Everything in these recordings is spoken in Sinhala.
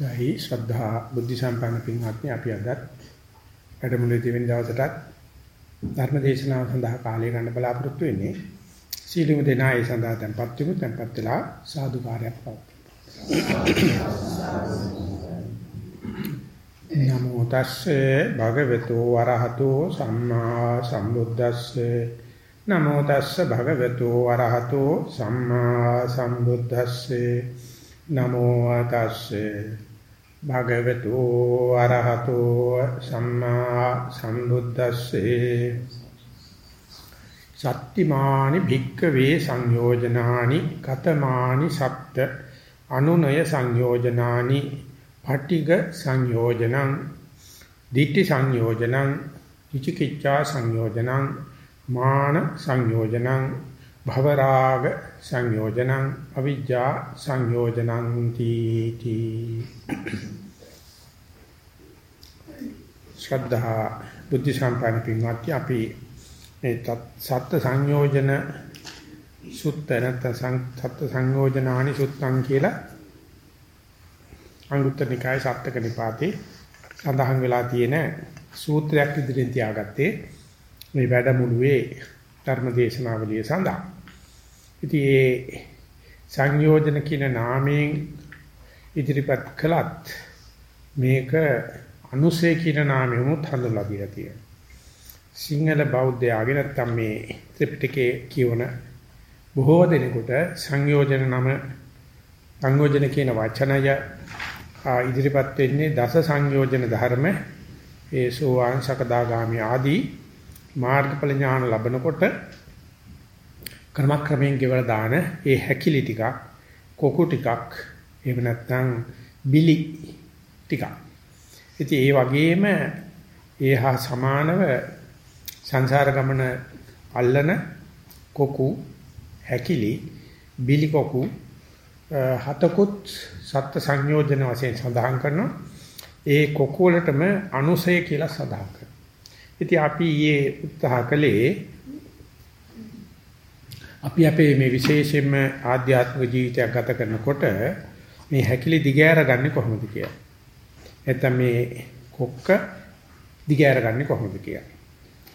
ගයි ශ්‍රද්ධා බුද්ධ සම්පන්න පින්වත්නි අපි අද වැඩමුළුවේ දෙවෙනි දවසටත් ධර්ම දේශනාව සඳහා කාලය ගන්න බලාපොරොත්තු වෙන්නේ. සීලමු දෙනා ඒ සඳහා tempත් වෙමු. tempත් වෙලා සාදු කාර්යයක් පවත්වමු. නමෝ තස්සේ භගවතු වරහතෝ සම්මා සම්බුද්දස්සේ. නමෝ තස්සේ භගවතු වරහතෝ සම්මා සම්බුද්දස්සේ. නමෝ තස්සේ භගවතු අරහතෝ සම්මා සම්බුද්දස්සේ සත්තිමානි භික්කවේ සංයෝජනානි කතමානි සත්ත අනුනය සංයෝජනානි පටිග සංයෝජනං දිට්ඨි සංයෝජනං විචිකිච්ඡා සංයෝජනං මාන සංයෝජනං භවරාග සංයෝජනං අවිජ්ජා සංයෝජනං තීති. ශ්‍රද්ධා බුද්ධ සම්පන්න පින්වත්නි අපි මේ සත්ත්ව සංයෝජන සුත්ත නැත්නම් සත්ත්ව සංයෝජනානි සුත්තං කියලා අංගුත්තර නිකායේ සත්ත්ක නිපාතේ සඳහන් වෙලා තියෙන සූත්‍රයක් ඉදිරියෙන් තියාගත්තේ. මේ වැඩමුළුවේ ධර්ම දේශනාවලිය සඳහා. ඉතින් ඒ සංයෝජන කියන නාමයෙන් ඉදිරිපත් කළත් මේක අනුසය කියන නාමයෙන් හඳුන්වලා දීලා තියෙනවා. සිංහල බෞද්ධයාගේ නැත්තම් මේ ත්‍රිපිටකයේ කියවන බොහෝ දෙනෙකුට සංයෝජන නම සංයෝජන කියන වචනය ඉදිරිපත් වෙන්නේ දස සංයෝජන ධර්ම ඒ සෝවාන් සකදාගාමි ආදී මාර්ගඵල ඥාන ලැබනකොට ක්‍රමක්‍රමයෙන් ගෙවලා දාන ඒ හැකිලි ටිකක් කොකු ටිකක් එහෙම නැත්නම් බිලි ටිකක්. ඉතින් ඒ වගේම ඒ හා සමානව සංසාර ගමන අල්ලන කොකු හැකිලි බිලි කොකු හතකුත් සත්ත්ව සංයෝජන වශයෙන් සඳහන් කරනවා. ඒ කොකු වලටම අනුසය කියලා සඳහන් කරනවා. ඉතින් අපි ඊයේ උත්සාහ කළේ අපි අපේ මේ විශේෂයෙන්ම ආධ්‍යාත්මික ජීවිතයක් ගත කරනකොට මේ හැකිලි දිගෑරගන්නේ කොහොමද කියලා. නැත්නම් මේ කොක්ක දිගෑරගන්නේ කොහොමද කියලා.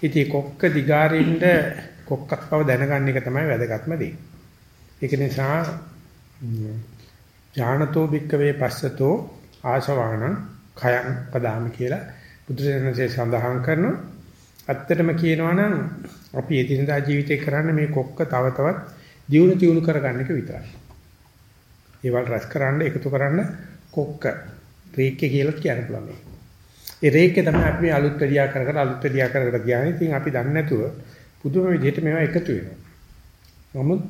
ඉතින් කොක්ක දිගාරින්න කොක්කක් බව දැනගන්න එක තමයි වැදගත්ම දේ. ඒක නිසා ඥානතෝ භික්කවේ පස්සතෝ ආශවාණ khයං පදාමි කියලා බුදුසසුනේ සඳහන් කරනවා. ඇත්තටම කියනවා නම් අපි එදිනදා ජීවිතේ කරන්නේ මේ කොක්ක තව තවත් දියුණු තියුණු කරගන්න එක විතරයි. ඒවල් රැස් කරන්න එකතු කරන්න කොක්ක රේක්කේ කියලා කියන්න පුළුවන්. ඒ රේක්කේ තමයි අපි අලුත් එළියා කර කර අලුත් එළියා කර කර ගියානේ. ඉතින් අපි දන්නේ නැතුව පුදුම විදිහට මේවා එකතු වෙනවා. නමුත්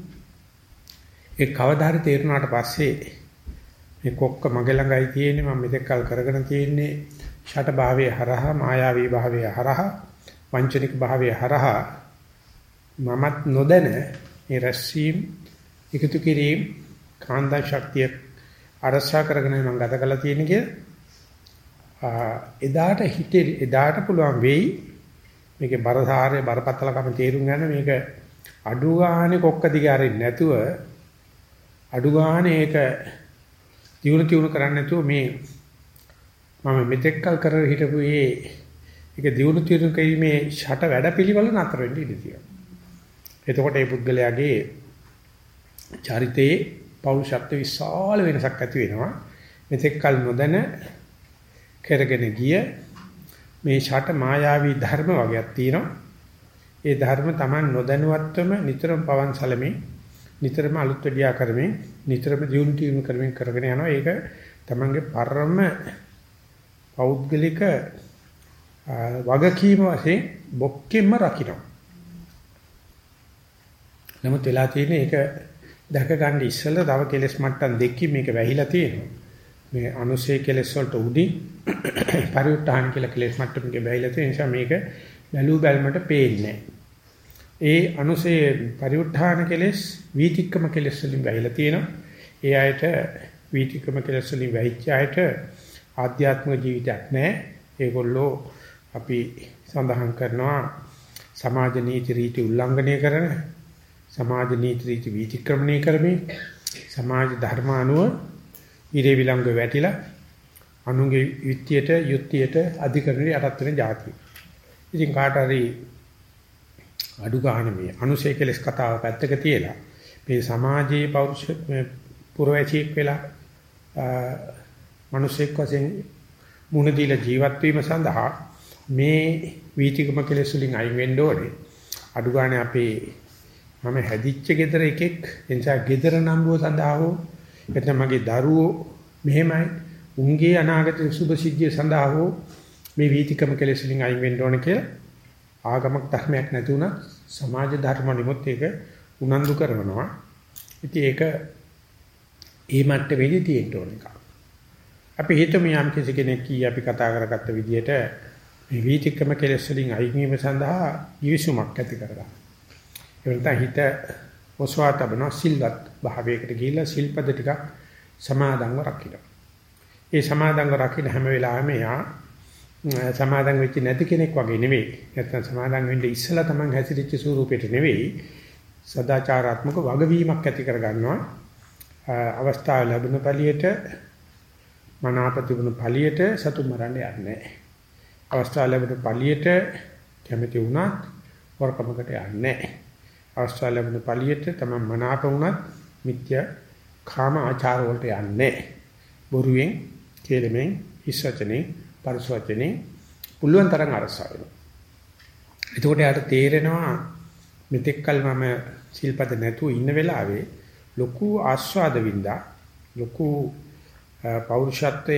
ඒ කවදා හරි තේරුණාට පස්සේ මේ කොක්ක මගේ ළඟයි තියෙන්නේ මම මෙතෙක් කල් කරගෙන තියෙන්නේ ෂට භාවයේ හරහා මායාවී භාවයේ හරහා වංචනික භාවය හරහා මමත් නොදැන මේ රැස්වීම එකතු කිරීම කාන්දා ශක්තිය අරසා කරගෙන මම ගත කළා තියෙන එදාට හිතේ එදාට පුළුවන් වෙයි මේකේ බරසාරය බරපතලකම තේරුම් ගන්න මේක අඩු ගානේ කොක්ක දිගේ අරින්න නැතුව අඩු ගානේ ඒක දියුණු තියුණු කරන්නේ නැතුව මේ මම මෙතෙක් කල් කරගෙන හිටපු මේ ඒක දියුණු තියුණු කිරීමේ ෂට වැඩපිළිවෙල නතර වෙන්න ඉඩ තියෙනවා. එතකොට මේ පුද්ගලයාගේ චරිතයේ පෞරුෂත්ව විශාල වෙනසක් ඇති වෙනවා. මෙතෙක් කල නොදැන කරගෙන ගිය මේ ෂට මායාවී ධර්ම වගේක් තියෙනවා. ඒ ධර්ම Taman නොදැනුවත්වම නිතරම පවන් සැලමේ නිතරම අලුත් වැඩියා කරමින් නිතරම දියුණු තියුණු කරමින් කරගෙන යනවා. ඒක Tamanගේ පරම පෞද්ගලික වගකීම වශයෙන් බොක්කෙම රකින්න. නමුත් වෙලා තියෙන්නේ ඒක දැක ගන්න ඉස්සෙල්ලා තව කෙලස් මට්ටම් දෙකකින් මේක වැහිලා තියෙනවා. මේ අනුසේ කෙලස් වලට උඩින් පරිඋත්හාන කියලා කෙලස් මට්ටමක වැහිලා තියෙන නිසා මේක බැලු බැලමට පේන්නේ ඒ අනුසේ පරිඋත්හාන කෙලස් වීතික්කම කෙලස් වලින් වැහිලා තියෙනවා. ඒ අයට වීතික්කම කෙලස් වලින් වැහිච්ච අයට ආධ්‍යාත්මික ජීවිතයක් නැහැ. ඒගොල්ලෝ අපි සඳහන් කරනවා සමාජ නීති රීති උල්ලංඝනය කරන සමාජ නීති රීති විතික්‍රමණය කරමින් සමාජ ධර්ම අනුව ඉරේ විලංගු වැටිලා අනුගේ යුක්තියට යුක්තියට අධිකරණය යටත් වෙන જાතිය. ඉතින් කාට හරි අඩු ගන්න මේ අනුසය කෙලස් කතාව පැත්තක තියලා මේ සමාජයේ පෞරුෂ පුරවැසියෙක් වෙලා මිනිසෙක් වශයෙන් මුණ දීලා ජීවත් වීම සඳහා මේ වීතිකම කෙලස් වලින් අයින් වෙන්න ඕනේ. අඩු ගන්න අපේ මම හැදිච්ච ගෙදර එකෙක් එනිසා ගෙදර නම්බුව සඳහා හෝ එතන මගේ දරුවෝ මෙහෙමයි උන්ගේ අනාගත සුභ සිද්ධිය සඳහා හෝ මේ වීතිකම කෙලෙස් වලින් අයින් වෙන්න ඕන කියලා ආගමක් ධර්මයක් නැති වුණා සමාජ ධර්ම නිමුත් ඒක උනන්දු කරනවා. ඉතින් ඒක ඒ මට්ටමේදී තියෙන්න ඕන එකක්. අපි හිතමු යම් කිසි කෙනෙක් කී අපි කතා කරගත්ත විදිහට මේ වීතිකම කෙලෙස් වලින් අයින් වීම සඳහා ඊවිසුමක් ඇති කරගන්න. ඒ හිත ඔස්වා තබන සිල්වත් භාවයකට ගිහිල්ලා සිල්පද ටිකක් සමාදන්ව රකින්න. ඒ සමාදන්ව රකින්න හැම වෙලාවෙම යා සමාදන් වෙච්ච නැති කෙනෙක් වගේ නෙවෙයි. නැත්නම් සමාදන් වෙන්න ඉස්සලා තමන් හැසිරෙච්ච ස්වරූපෙට නෙවෙයි. සදාචාරාත්මක වගවීමක් ඇති කර ගන්නවා. අවස්ථාව ලැබුණ පළියට මනාපතිබුණු පළියට සතුන් මරන්න යන්නේ නැහැ. අවස්ථාව ලැබුණ පළියට කැමති වුණත් වරකමකට යන්නේ නැහැ. අවස්ථාව ලැබුණ පළියට තමන් මනාප වුණත් මිත්‍ය කාම ආචාර වලට යන්නේ බොරුවෙන් කේලමෙන් හිස්සචනේ පරිසවචනේ පුළුවන් තරම් අරසා වෙනවා. එතකොට යාට තේරෙනවා මෙතෙක්කල් මම සිල්පද නැතුව ඉන්න වෙලාවේ ලොකු ආස්වාද වින්දා ලොකු පෞරුෂත්වය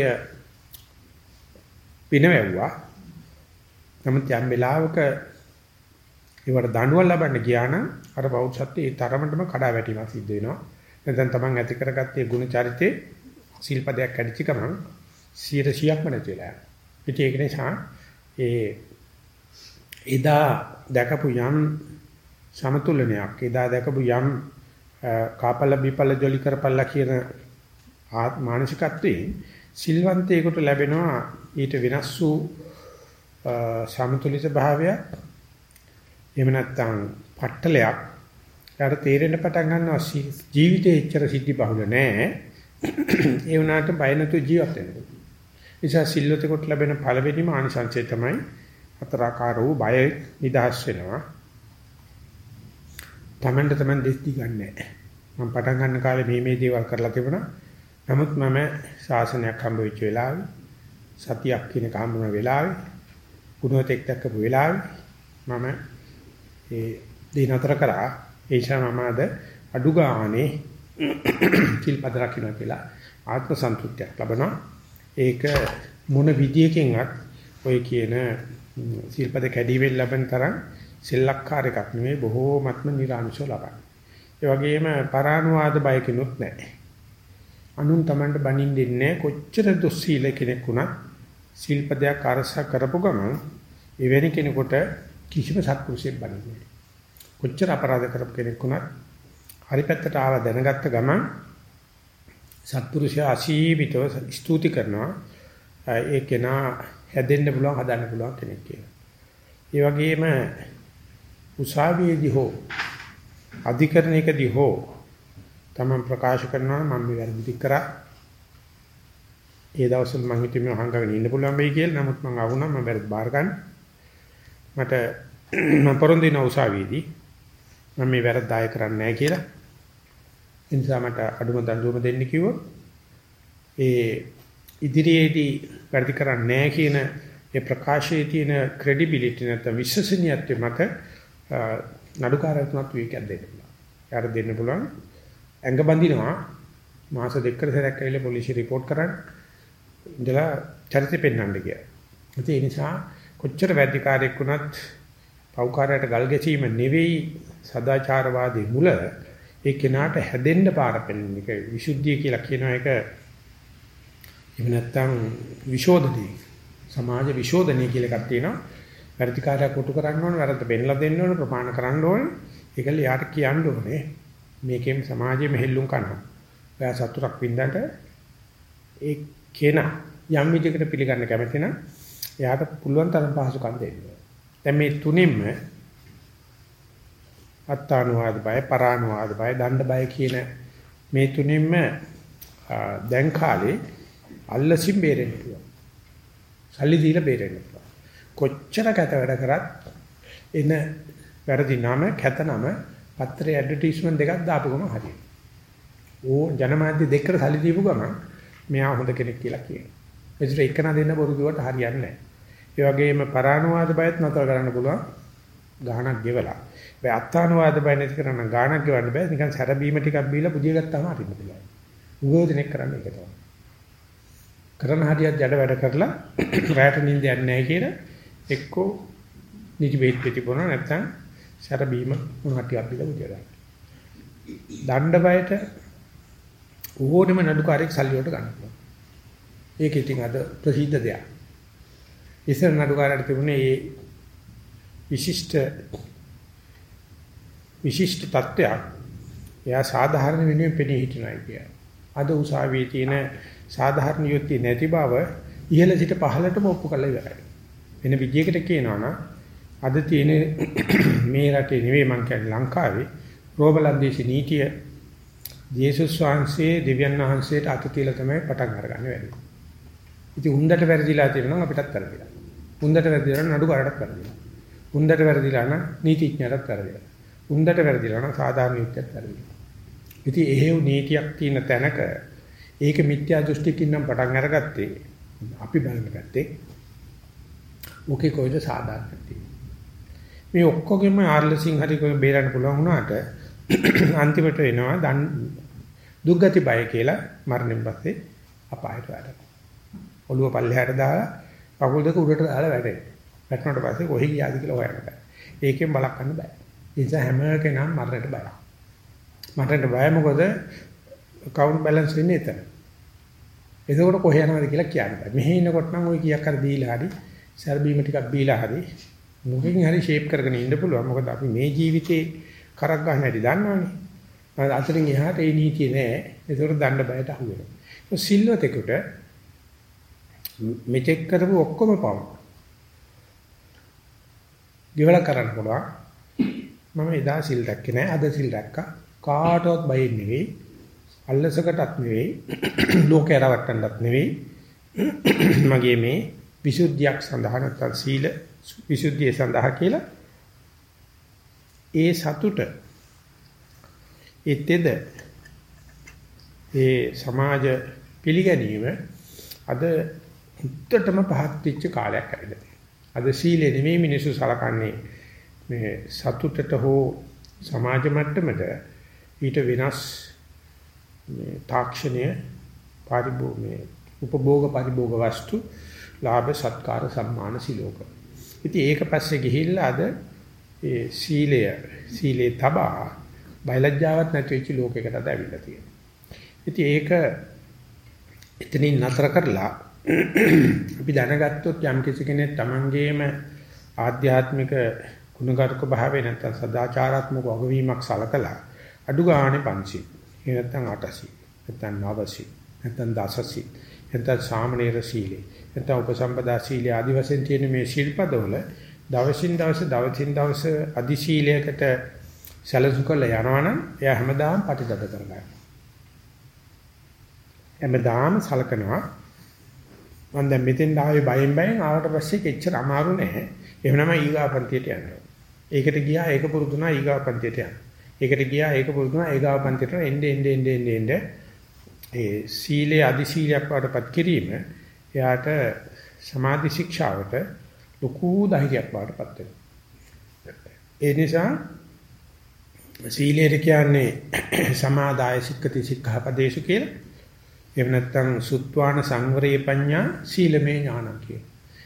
පිනවැව්වා. නමුත් යම් වෙලාවක ඒවට දඬුවම් ලබන්න ගියා නම් අර පෞරුෂත්වයේ ඒ තරමටම කඩා වැටීමක් සිද්ධ වෙනවා. නැත්නම් තමන් ඇති කරගත්තේ ගුණ චරිතේ සිල්පදයක් කැඩිච්ච ගමන් 100%ක්ම නැති වෙලා යනවා. ඉතින් ඒක නිසා ඒ එදා දැකපු යම් සමතුලනයක් එදා දැකපු යම් කාපල බිපල ජොලි කරපල්ලා කියන මානසිකත්වයේ සිල්වන්තයෙකුට ලැබෙනවා ඊට වෙනස් වූ සමතුලිත භාවය එහෙම නැත්නම් පට්ටලයක් යාට තේරෙන්න පටන් ගන්නවා ජීවිතේ එච්චර සිද්ධි බහුල නෑ ඒ වුණාට බය නැතුව ජීවත් වෙන්න නිසා සිල්වතෙකුට ලැබෙන පළවෙනිම ආනිසංසය තමයි හතරාකාර වූ බය නිදහස් වෙනවා. Tamanට Taman දෙස් දිගන්නේ. මම පටන් ගන්න කාලේ මේ මේ දේවල් කරලා තිබුණා. නමුත් මම ශාසනයක් හම්බ වෙච්ච වෙලාවේ සතියක් කියන කාමුණ වෙලාවේ ගුණෝතෙක් දැක්කපු වෙලාවේ මම ඒ දේ නතර කරා ඒ නිසා මම අද අඩු ගානේ සිල්පද රකින්න කියලා ආත්ම සන්තුෂ්ටියක් ලබනවා ඒක මොන විදියකින්වත් ඔය කියන සිල්පද කැඩීමෙන් ලැබෙන තරම් සෙල්ලක්කාර එකක් නෙමෙයි බොහෝමත්ම නිර්ආංශව ලබන්නේ. ඒ වගේම පරානුවාද බයකිනුත් නැහැ. අනුන් Tamanට බනින්න දෙන්නේ කොච්චර දුස්සීල කෙනෙක් වුණත් සිල්පදයක් අරස කරපු ගමන් එවැනි කෙනෙකුට කිසිම සත්පුරුෂයෙක් බනින්නේ කොච්චර අපරාධ කරපු කෙනෙක් වුණත් හරි පැත්තට ආව දැනගත්ත ගමන් සත්පුරුෂයා අසීමිතව ස්තුති කරනවා ඒ කෙනා හැදෙන්න පුළුවන් හදන්න පුළුවන් කෙනෙක් කියලා. ඒ වගේම උසාවියේදී හෝ අධිකරණයකදී හෝ තමන් ප්‍රකාශ කරනවා මම මේ වැරදි කරා. ඒ දවස්වල මම හිතුවේ මම හංගගෙන ඉන්න පුළුවන් වෙයි කියලා. නමුත් මම ආවුණා මම වැරදි බාර ගන්න. මට මම පොරොන්දු වෙන උසාවියේදී මම මේ වැරද්ද ආය කරන්නේ නැහැ කියලා. ඒ නිසා මට අඩුම දඬුවම දෙන්න කිව්වොත් ඒ ඉදිරියේදී වැඩි කරන්නේ නැහැ කියන ඒ ප්‍රකාශයේ තියෙන ක්‍රෙඩිබිලිටි නැත්නම් විශ්වසනීයත්වය මත නඩුකාරයතුමත් වීකයක් දෙන්න පුළුවන්. යාර දෙන්න පුළුවන්. ඇඟ බඳිනවා මාස දෙකකට සැරයක් ඇවිල්ලා පොලිසිය රිපෝට් කරන්න. ඉඳලා චරිතය පෙන්වන්න කියලා. ඒ නිසා කොච්චර වැඩිකාරයෙක් වුණත් පෞකාරයට ගල් ගැසීම නෙවෙයි සදාචාරවාදී මුල ඒ කෙනාට හැදෙන්න පාර පෙන්වන එක විසුද්ධිය කියලා කියන එක එහෙම නැත්නම් විශෝධනීය සමාජ විශෝධනීය කියලා එකක් තියෙනවා. වැඩිකාරය කොටු කරන්න ඕනේ වැරද්ද බෙන්ලා දෙන්න ඕනේ ප්‍රමාණ කරන්න ඕනේ. ඒකල යාට කියන්න ඕනේ මේකෙන් සමාජයේ මෙහෙල්ලුම් කරනවා. ඔයා සතුටක් වින්දට ඒ කෙනා යම් විදිහකට පිළිගන්න කැමති නම් එයාට පුළුවන් තරම් පහසුකම් දෙන්න. දැන් මේ තුනින්ම අත්තානුවාද බය, පරානුවාද බය, දණ්ඩ බය කියන මේ තුනින්ම දැන් කාලේ අල්ලසින් බේරෙන්න පුළුවන්. සල්ලි දීලා බේරෙන්න පුළුවන්. කොච්චර කැත වැඩ කරත් එන වැරදි නම, කැත නම පත්‍රයේ ඇඩ්වර්ටයිස්මන්ට් දෙකක් දාපුවම හරියට. ඕ ජනමාධ්‍ය දෙකකට සල්ලි දීපු ගමන් මෙයා හොඳ කෙනෙක් කියලා කියනවා. ඒකට එකන දෙන්න බොරු කිව්වට හරියන්නේ නැහැ. ඒ වගේම පරානුවාද බයත් නතර කරන්න පුළුවන් ගාණක් ගෙවලා. ඒ අත්තානුවාද බය නැති කරන්න ගාණක් ගෙවන්න බෑ. නිකන් සැරබීම ටිකක් බීලා පුදිය ගත්තාම හරින්න පුළුවන්. උගෝදෙනෙක් කරන්න ඒක තමයි. කරන හරියට ජඩ වැඩ කරලා රැට නිින්ද යන්නේ නැහැ කියලා එක්කෝ නිදි වේත් පිටි බොන නැත්නම් සැරබීම මොනවද ටිකක් බීලා පුදිය ගන්න. දණ්ඩ බයට ඕනෙම නඩුකාරයෙක් සල්ලි වලට ගන්න පුළුවන්. ඒක ඉතින් අද ප්‍රසිද්ධ දෙයක්. ඉස්සර නඩුකාරයට තිබුණේ මේ විශිෂ්ට විශිෂ්ට තත්ත්වයක්. එයා සාධාරණ වෙනුවෙන් පෙනී හිටිනයි කියන්නේ. අද උසාවියේ තියෙන සාධාරණ යුක්තිය නැති බව ඉහළ සිට පහළටම ඔප්පු කරලා ඉවරයි. වෙන විදියකට කියනවා නම් අද තියෙන මේ රටේ නෙවෙයි මං කියන්නේ ලංකාවේ රෝබලන්දේශ නීතිය ජේසුස් වහන්සේ දෙවියන් වහන්සේට අත තියලා තමයි පටන් අරගන්නේ වැඩි. ඉතින් උන්දට වැරදිලා තියෙනවා නම් අපිටත් වැරදිලා. උන්දට වැරදිලා නම් නඩු කරටත් වැරදිලා. උන්දට වැරදිලා නම් නීතිඥයටත් වැරදිලා. උන්දට වැරදිලා නම් සාධාරණ යුක්තියත් වැරදිලා. ඉතින් එහෙව් නීතියක් තියෙන තැනක ඒක මිත්‍යා දෘෂ්ටිකින් නම් පටන් අරගත්තේ අපි බලන්න ගත්තේ. ඔකේ කොයිද සාධාරණ තියෙන්නේ. මේ ඔක්කොගෙම ආර්ලසිං හරි කොයි බේරන්න පුළුවන් වුණාට අන්තිමට වෙනවා දන් දුක්ගති බය කියලා මරණයෙන් පස්සේ අපායට වැටෙනවා. ඔළුව පල්ලෙහාට දාලා කකුල් දෙක උඩට දාලා වැටෙනවා. වැටුණාට පස්සේ කොහි ගියාද කියලා හොයන්න බෑ. ඒකෙන් බලන්න බෑ. ඒ නිසා හැම කෙනාම මරණයට බයයි. මරණයට බය මොකද කවුන්ට් බැලන්ස් වෙන්නේ එතන. එතකොට කොහේ යනවද කියලා කියන්න බෑ. මෙහි ඉන්නකොට නම් ওই කීයක් හරි දීලා හරි සර්බීම ටිකක් බීලා හරි මොකකින් හරි ෂේප් කරගෙන ඉන්න පුළුවන්. මොකද අපි මේ ජීවිතේ කරක් ගන්න හැටි දන්නවනේ. අතරින් එහාට ඒ නීතිය නෑ. ඒතකොට දඬ බයට අහු වෙනවා. සිල්වතෙකුට මෙතෙක් කරපු ඔක්කොම පව්. ගෙවලා කරන්න පුළුවන්. මම එදා සිල් දැක්කේ නෑ. අද සිල් දැක්කා. කාටවත් බයෙන් නෙවෙයි. අල්ලසකටත් නෙවෙයි. ලෝකේ රවට්ටන්නත් නෙවෙයි. මගේ මේ විසුද්ධියක් සඳහා නැත්නම් සීල විසුද්ධිය සඳහා කියලා ඒ සතුට ඒතෙද ඒ සමාජ පිළිගැනීම අද උත්තරම පහත් වෙච්ච කාලයක් ඇවිල්ලා අද සීලෙ නෙමෙයි මිනිස්සු සලකන්නේ මේ සතුටට හෝ සමාජ මට්ටමට ඊට වෙනස් මේ තාක්ෂණය පරිභෝග මේ උපභෝග පරිභෝග වස්තු ලාභ සත්කාර සම්මාන සිලෝක. ඉතින් ඒක පස්සේ ගිහිල්ලා අද ඒ සීලය සීලේ තබා බයලජ්ජාවක් නැති වෙච්ච ලෝකයකට අද ඇවිල්ලා තියෙනවා. ඉතින් ඒක එතනින් නතර කරලා අපි දැනගත්තොත් යම් කිසි කෙනෙක් Tamangeema ආධ්‍යාත්මික ගුණගරුක භාවය නැත්නම් සදාචාරාත්මක වගවීමක් සලකලා අඩු ගානේ 500 එහෙ නැත්නම් 800 නැත්නම් 900 නැත්නම් 1000 නැත්නම් සාමනීර සීලේ නැත්නම් උපසම්පදා සීලේ ආදි වශයෙන් තියෙන මේ ශිල්පදවල දවසින් දවස දවසින් දවස අදි සීලයකට සැලසු කරලා යනවනම් එයා හැමදාම ප්‍රතිදද කරගන්නවා. හැමදාම සලකනවා මම දැන් මෙතෙන් ආවේ බයෙන් බයෙන් ආවට පස්සේ කෙච්චර අමාරු නැහැ. එහෙමනම් ඊගාපන්තියට යනවා. ඒකට ගියා ඒක පුරුදුනා ඊගාපන්තියට යනවා. ඒකට ගියා ඒක පුරුදුනා ඊගාපන්තියට එන්නේ එන්නේ එන්නේ එන්නේ ඒ සීලේ අදි සීලයක් වඩපත් කිරීම එයාට සමාධි ශික්ෂාවට ලොකු ධෛර්යයක් වඩපත් වෙනවා. ඒ නිසා සීලයට කියන්නේ සමාදාය සික්කති සික්ඛාපදේශ කියලා. එහෙම නැත්නම් සුත්වාන සංවරේ පඤ්ඤා සීලමේ ඥානං කියන.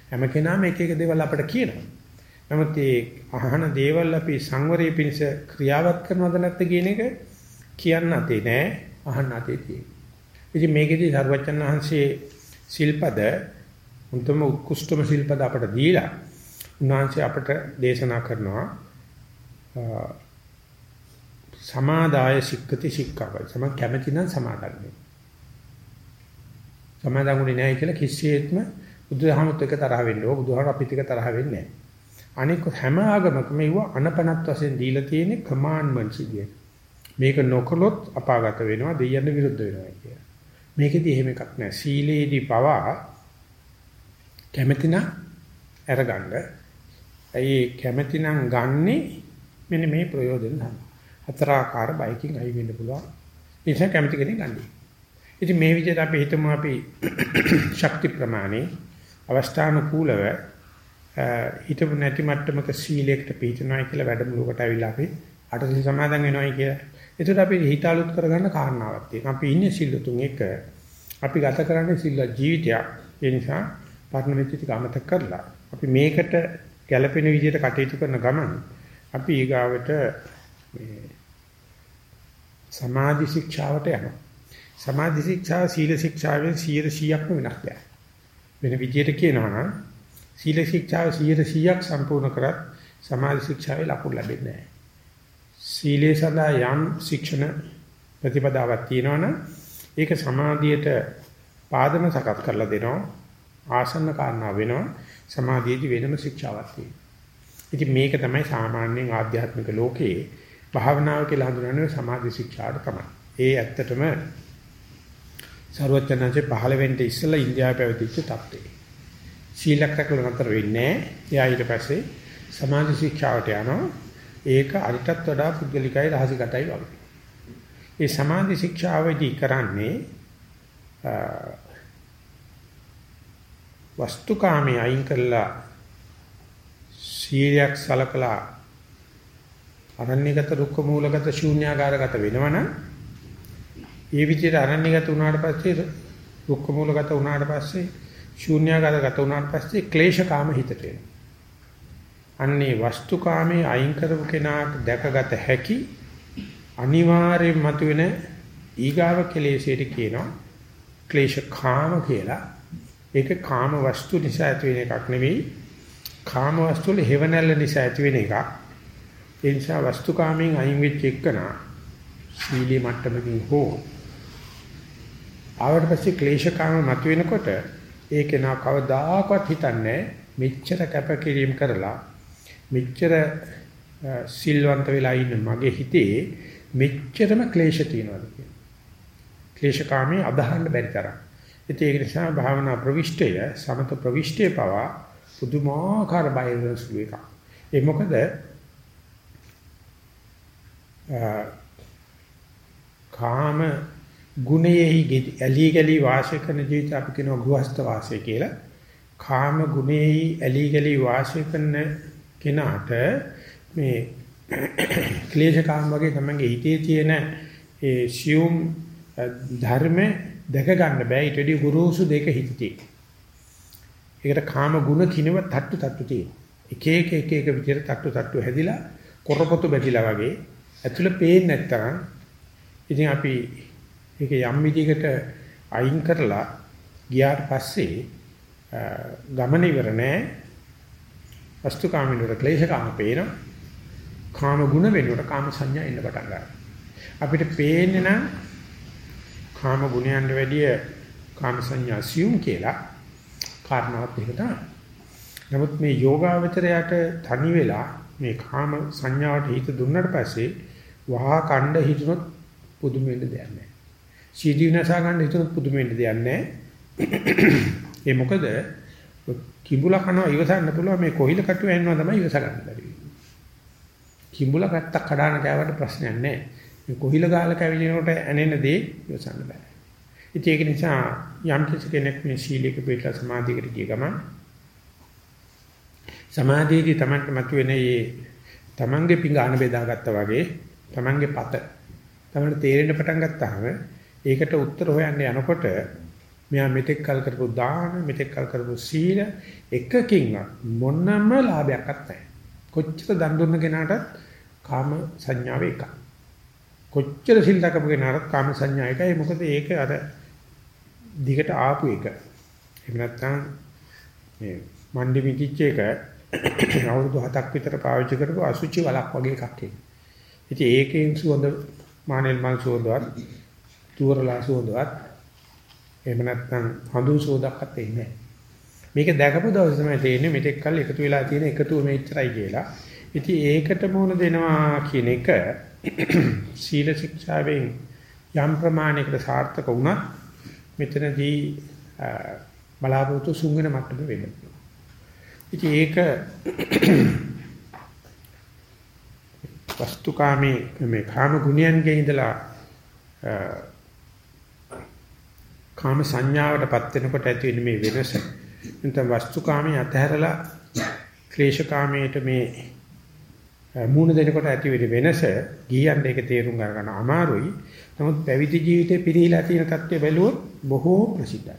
හැම කෙනාම එක එක දේවල් අපට කියනවා. නමුත් මේ අහන දේවල් අපි සංවරේ පිණිස ක්‍රියාවත් කරනවද නැත්ද කියන එක කියන්න අතේ නෑ අහන්න අතේ තියෙනවා. ඉතින් මේකෙදි සර්වචන් වහන්සේ සිල්පද උන්තම උත්කෘෂ්ඨම සිල්පද අපට දීලා උන්වහන්සේ අපට දේශනා කරනවා සමාදාය සික්කති සික්ඛාපද සම කැමැති නම් සමාදන් වෙන්න. සමාදන්ුනේ නැහැ කියලා කිසියෙත්ම බුදුහාමුත් එක තරහ වෙන්න ඕ බුදුහාම අපිත් එක තරහ වෙන්නේ නැහැ. අනික හැම ආගමකම ඒව අනපනත් වශයෙන් දීලා තියෙන්නේ කමාන්ඩ්මන්ට්ස් විදියට. මේක නොකළොත් අපාගත වෙනවා දෙයයන් විරුද්ධ වෙනවා කියලා. මේකෙදි එහෙම එකක් නැහැ. සීලේදී පවා කැමැතිනම් අරගන්න. ඒ කැමැතිනම් ගන්නෙ මෙන්න මේ ප්‍රයෝජන තමයි. හතරාකාර බයිකින් අයි වෙන්න පුළුවන්. ඒ නිසා කැමැති කෙනෙක් ගන්නයි. ඉතින් මේ විදිහට අපි හිතමු අපි ශක්ති ප්‍රමාණේ අවස්ථානුකූලව හිතපු නැති මට්ටමක සීලයකට පිටිනවයි කියලා වැඩමුළුවකට ඇවිල්ලා අපි අටසිල් සමාදන් වෙනවයි කියලා. ඒකට අපි හිත අලුත් කරගන්න කාරණාවක් තියෙනවා. අපි ඉන්නේ සිල් තුන් එක. අපි ගත කරන්නේ සිල් ජීවිතයක්. ඒ නිසා පරණ වෙච්ච ටික අමතක කරලා අපි මේකට ගැළපෙන විදිහට කටයුතු කරන ගමන් අපි ඊගාවට මේ සමාධි ශික්ෂාවට යනවා. සමාධි ශික්ෂාව සීල ශික්ෂාවෙන් 100%ක්ම වෙනස් දෙයක්. වෙන විදිහට කියනවා නම් සීල ශික්ෂාව 100%ක් සම්පූර්ණ කරත් සමාධි ශික්ෂාවේ ලකුණු ලැබෙන්නේ නැහැ. සීලේ සදා යම් ශික්ෂණ ප්‍රතිපදාවක් තියෙනවනම් ඒක සමාධියට පාදම සකස් කරලා දෙනවා ආසන්න කාරණා වෙනවා සමාධියේදී වෙනම ශික්ෂාවක් තියෙනවා. ඉතින් මේක තමයි සාමාන්‍යයෙන් ආධ්‍යාත්මික ලෝකයේ භාවනාව කියලා හඳුනන්නේ සමාධි ශික්ෂාට තමයි. ඒ ඇත්තටම ਸਰවඥාන්සේ 15 වෙනිට ඉස්සෙල්ලා ඉන්දියාවේ පැවතිච්ච தත්ත්වය. සීලකරකල නතර වෙන්නේ එයා ඊට පස්සේ සමාධි ශික්ෂාවට යනවා. ඒක අරිටත් වඩා පුද්ගලිකයි රහසිගතයි වගේ. ඒ සමාධි ශික්ෂාවදී කරන්නේ වස්තුකාමී අයින් කරලා සීලයක් සලකලා අරණ්‍යගත රුක්ක මූලගත ශූන්‍යාකාරගත වෙනවනම් ඒ විදිහට අරණ්‍යගත වුණාට පස්සේ රුක්ක මූලගත වුණාට පස්සේ ශූන්‍යාකාරගත වුණාට පස්සේ ක්ලේශකාම හිතට එනවා. අන්නේ වස්තුකාමයේ අයින් කරපු කෙනාට දැකගත හැකි අනිවාර්යයෙන් මතුවෙන ඊගාව කෙලෙසේට කියනවා ක්ලේශකාම කියලා. ඒක කාම වස්තු නිසා ඇති වෙන එකක් නෙවෙයි. කාම වස්තු වල හේවණල්ල නිසා ඇති වෙන එකක්. ඒ නිසා වස්තුකාමයෙන් අයින් වෙච්ච එකනා සීලී මට්ටමකින් හෝ ආවට පස්සේ ක්ලේශකාම මතුවෙනකොට ඒක නා කවදාකවත් හිතන්නේ මෙච්චර කැපකිරීම කරලා මෙච්චර සිල්වන්ත වෙලා ඉන්න මගේ හිතේ මෙච්චරම ක්ලේශ තියෙනවාද කියලා. ක්ලේශකාමී අදහන්න බැරි තරම්. ඉතින් ඒක නිසා භාවනා ප්‍රවිෂ්ඨය සමත ප්‍රවිෂ්ඨය පවා පුදුමාකාර බයරස් වේක. ඒ මොකද කාම ගුණයෙහි ඇලී ගලී වාසය කරන ජීවිත අපි කියනවා ගෘහස්ත වාසය කියලා. කාම ගුණයෙහි ඇලී ගලී වාසය කරන කෙනාට මේ ක්ලේශකාම වගේ තමන්ගේ හිතේ තියෙන ඒ සියුම් ධර්ම දැක ගන්න බෑ ඊට වඩා ගුරුසු දෙක හිතේ. ඒකට කාම ගුණ කිනව තට්ටු තට්ටු තියෙනවා. එක එක එක එක විදිහට තට්ටු තට්ටු හැදිලා කොරපොතු බැදිලා වගේ ඇතුළේ පේන්නේ නැත්තම් ඉතින් අපි ඒක යම් විදිහකට අයින් කරලා ගියාට පස්සේ ගමන ඉවර නෑ වස්තුකාමිනුර ක්ලේශකාම පේන කාම ගුණ වෙනුවට කාම සංඥා එන්න පටන් ගන්නවා. අපිට පේන්නේ නම් කාම ගුණයන්ට වැඩිය කාම සංඥා සියුම් කියලා කාරණාවක් ඒක තමයි. නමුත් මේ යෝගාවචරයට තනි වෙලා මේ කාම සංඥාවට හිත දුන්නට පස්සේ වහා කණ්ඩ හිතුනොත් පුදුම වෙන්න දෙයක් නැහැ. සීදී විනාශා ගන්න හිතුනොත් පුදුම වෙන්න දෙයක් නැහැ. ඒ මොකද කිඹුලා කනවා ඉවසන්න පුළුවන් මේ කොහිල කටුව ඇන්නවා තමයි ඉවස ගන්න බැරි. කිඹුලා පැත්තක් කඩාන කෑවට ප්‍රශ්නයක් නැහැ. මේ කොහිල ගාලා කැවිලිනකොට ඇනෙන දේ ඉවසන්න බෑ. ඉතින් ඒක නිසා යම් කෙනෙක් මේ සීලයක පිටලා සමාධියකට ගිය ගමන් සමාධියේදී Tamanට මතුවෙන මේ Tamanගේ පිඟාන බෙදාගත්තා වගේ Tamanගේ පත Tamanට තේරෙන්න පටන් ගත්තාම ඒකට උත්තර හොයන්න යනකොට මෙයා මෙතෙක් කල් කරපු දාන මෙතෙක් කල් කරපු සීල එකකින්වත් මොනම ලාභයක් නැහැ. කොච්චර දන් දුන්න කෙනාටත් කාම සංඥාව එකයි. කොච්චර සිල් දකපු කෙනාටත් කාම සංඥා එකයි. මොකද ඒක අර දිගට ආපු එක. එහෙම නැත්නම් මේ මණ්ඩි මිදිච්ච එක අවුරුදු 7ක් විතර පාවිච්චි කරපු අසුචි වලක් වගේ එකක් ඒක. ඉතින් ඒකෙන් සුවඳ මානෙල් මල් සුවඳවත්, තුවරලා සුවඳවත් එහෙම නැත්නම් හඳුන් සෝදක්වත් එන්නේ මේක දැකපු දවසේ තමයි තේරෙන්නේ මෙතෙක් කල් එකතු වෙලා තියෙන එකතුව මෙච්චරයි කියලා. ඉතින් ඒකට මොන දෙනවා කියන එක සීල ශික්ෂාවෙන් යම් ප්‍රමාණයකට සාර්ථක වුණා මෙතනදී බලාපොරොත්තු සුන්ගෙන මට්ටම වෙන්න පුළුවන්. ඉතින් ඒක වස්තුකාමී මේ කාම ගුණයන්ගේ ඉඳලා කාම සංඥාවටපත් වෙනකොට ඇති වෙන මේ වෙනස නැත්නම් වස්තුකාමී අතහැරලා ක්ලේශකාමීට මේ මූණ දෙනකොට ඇති වෙන වෙනස ගියන් ඒක තේරුම් ගන්න අමාරුයි. නමුත් පැවිදි ජීවිතේ පිරීලා තියෙන தත්ත්වය බැලුවොත් බොහෝ ප්‍රසිද්ධයි.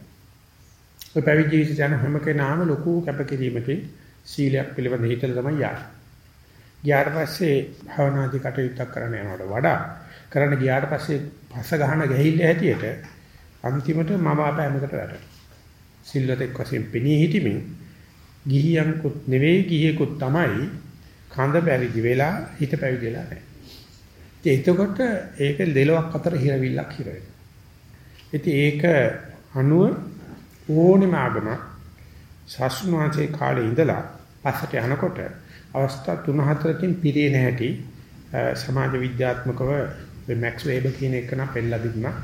ඔය පැවිදි ජීවිතය යන හැම කෙනාම ලොකු කැපකිරීමකින් සීලයක් පිළිබඳ හිතලා තමයි යන්නේ. ගියාට පස්සේ භවනාදී කටයුත්තක් කරන්න යනවට වඩා කරන්න ගියාට පස්සේ පස්ස ගහන ගැහිල්ල හැටියට අන්තිමට මම අපෑමකට වැටෙනවා. සිල්වතෙක් වශයෙන් පෙනී හිටිමින් ගිහියන්කුත් නෙවෙයි ගිහියෙකුත් තමයි කඳ පැවිදි වෙලා හිත පැවිදි වෙලා නැහැ. එතකොට ඒක දෙලොක් අතර හිරවිල්ලක් හිර වෙනවා. ඉතින් ඒක අනුව ඕනෙම ආගම ශාස්ත්‍රඥාචේ කාලේ ඉඳලා පස්සට යනකොට අවස්ථා තුන හතරකින් පිරේ නැහැටි සමාජ විද්‍යාත්මකව මැක්ස් වේබර් කියන එක නම් පෙන්නලා දුන්නා.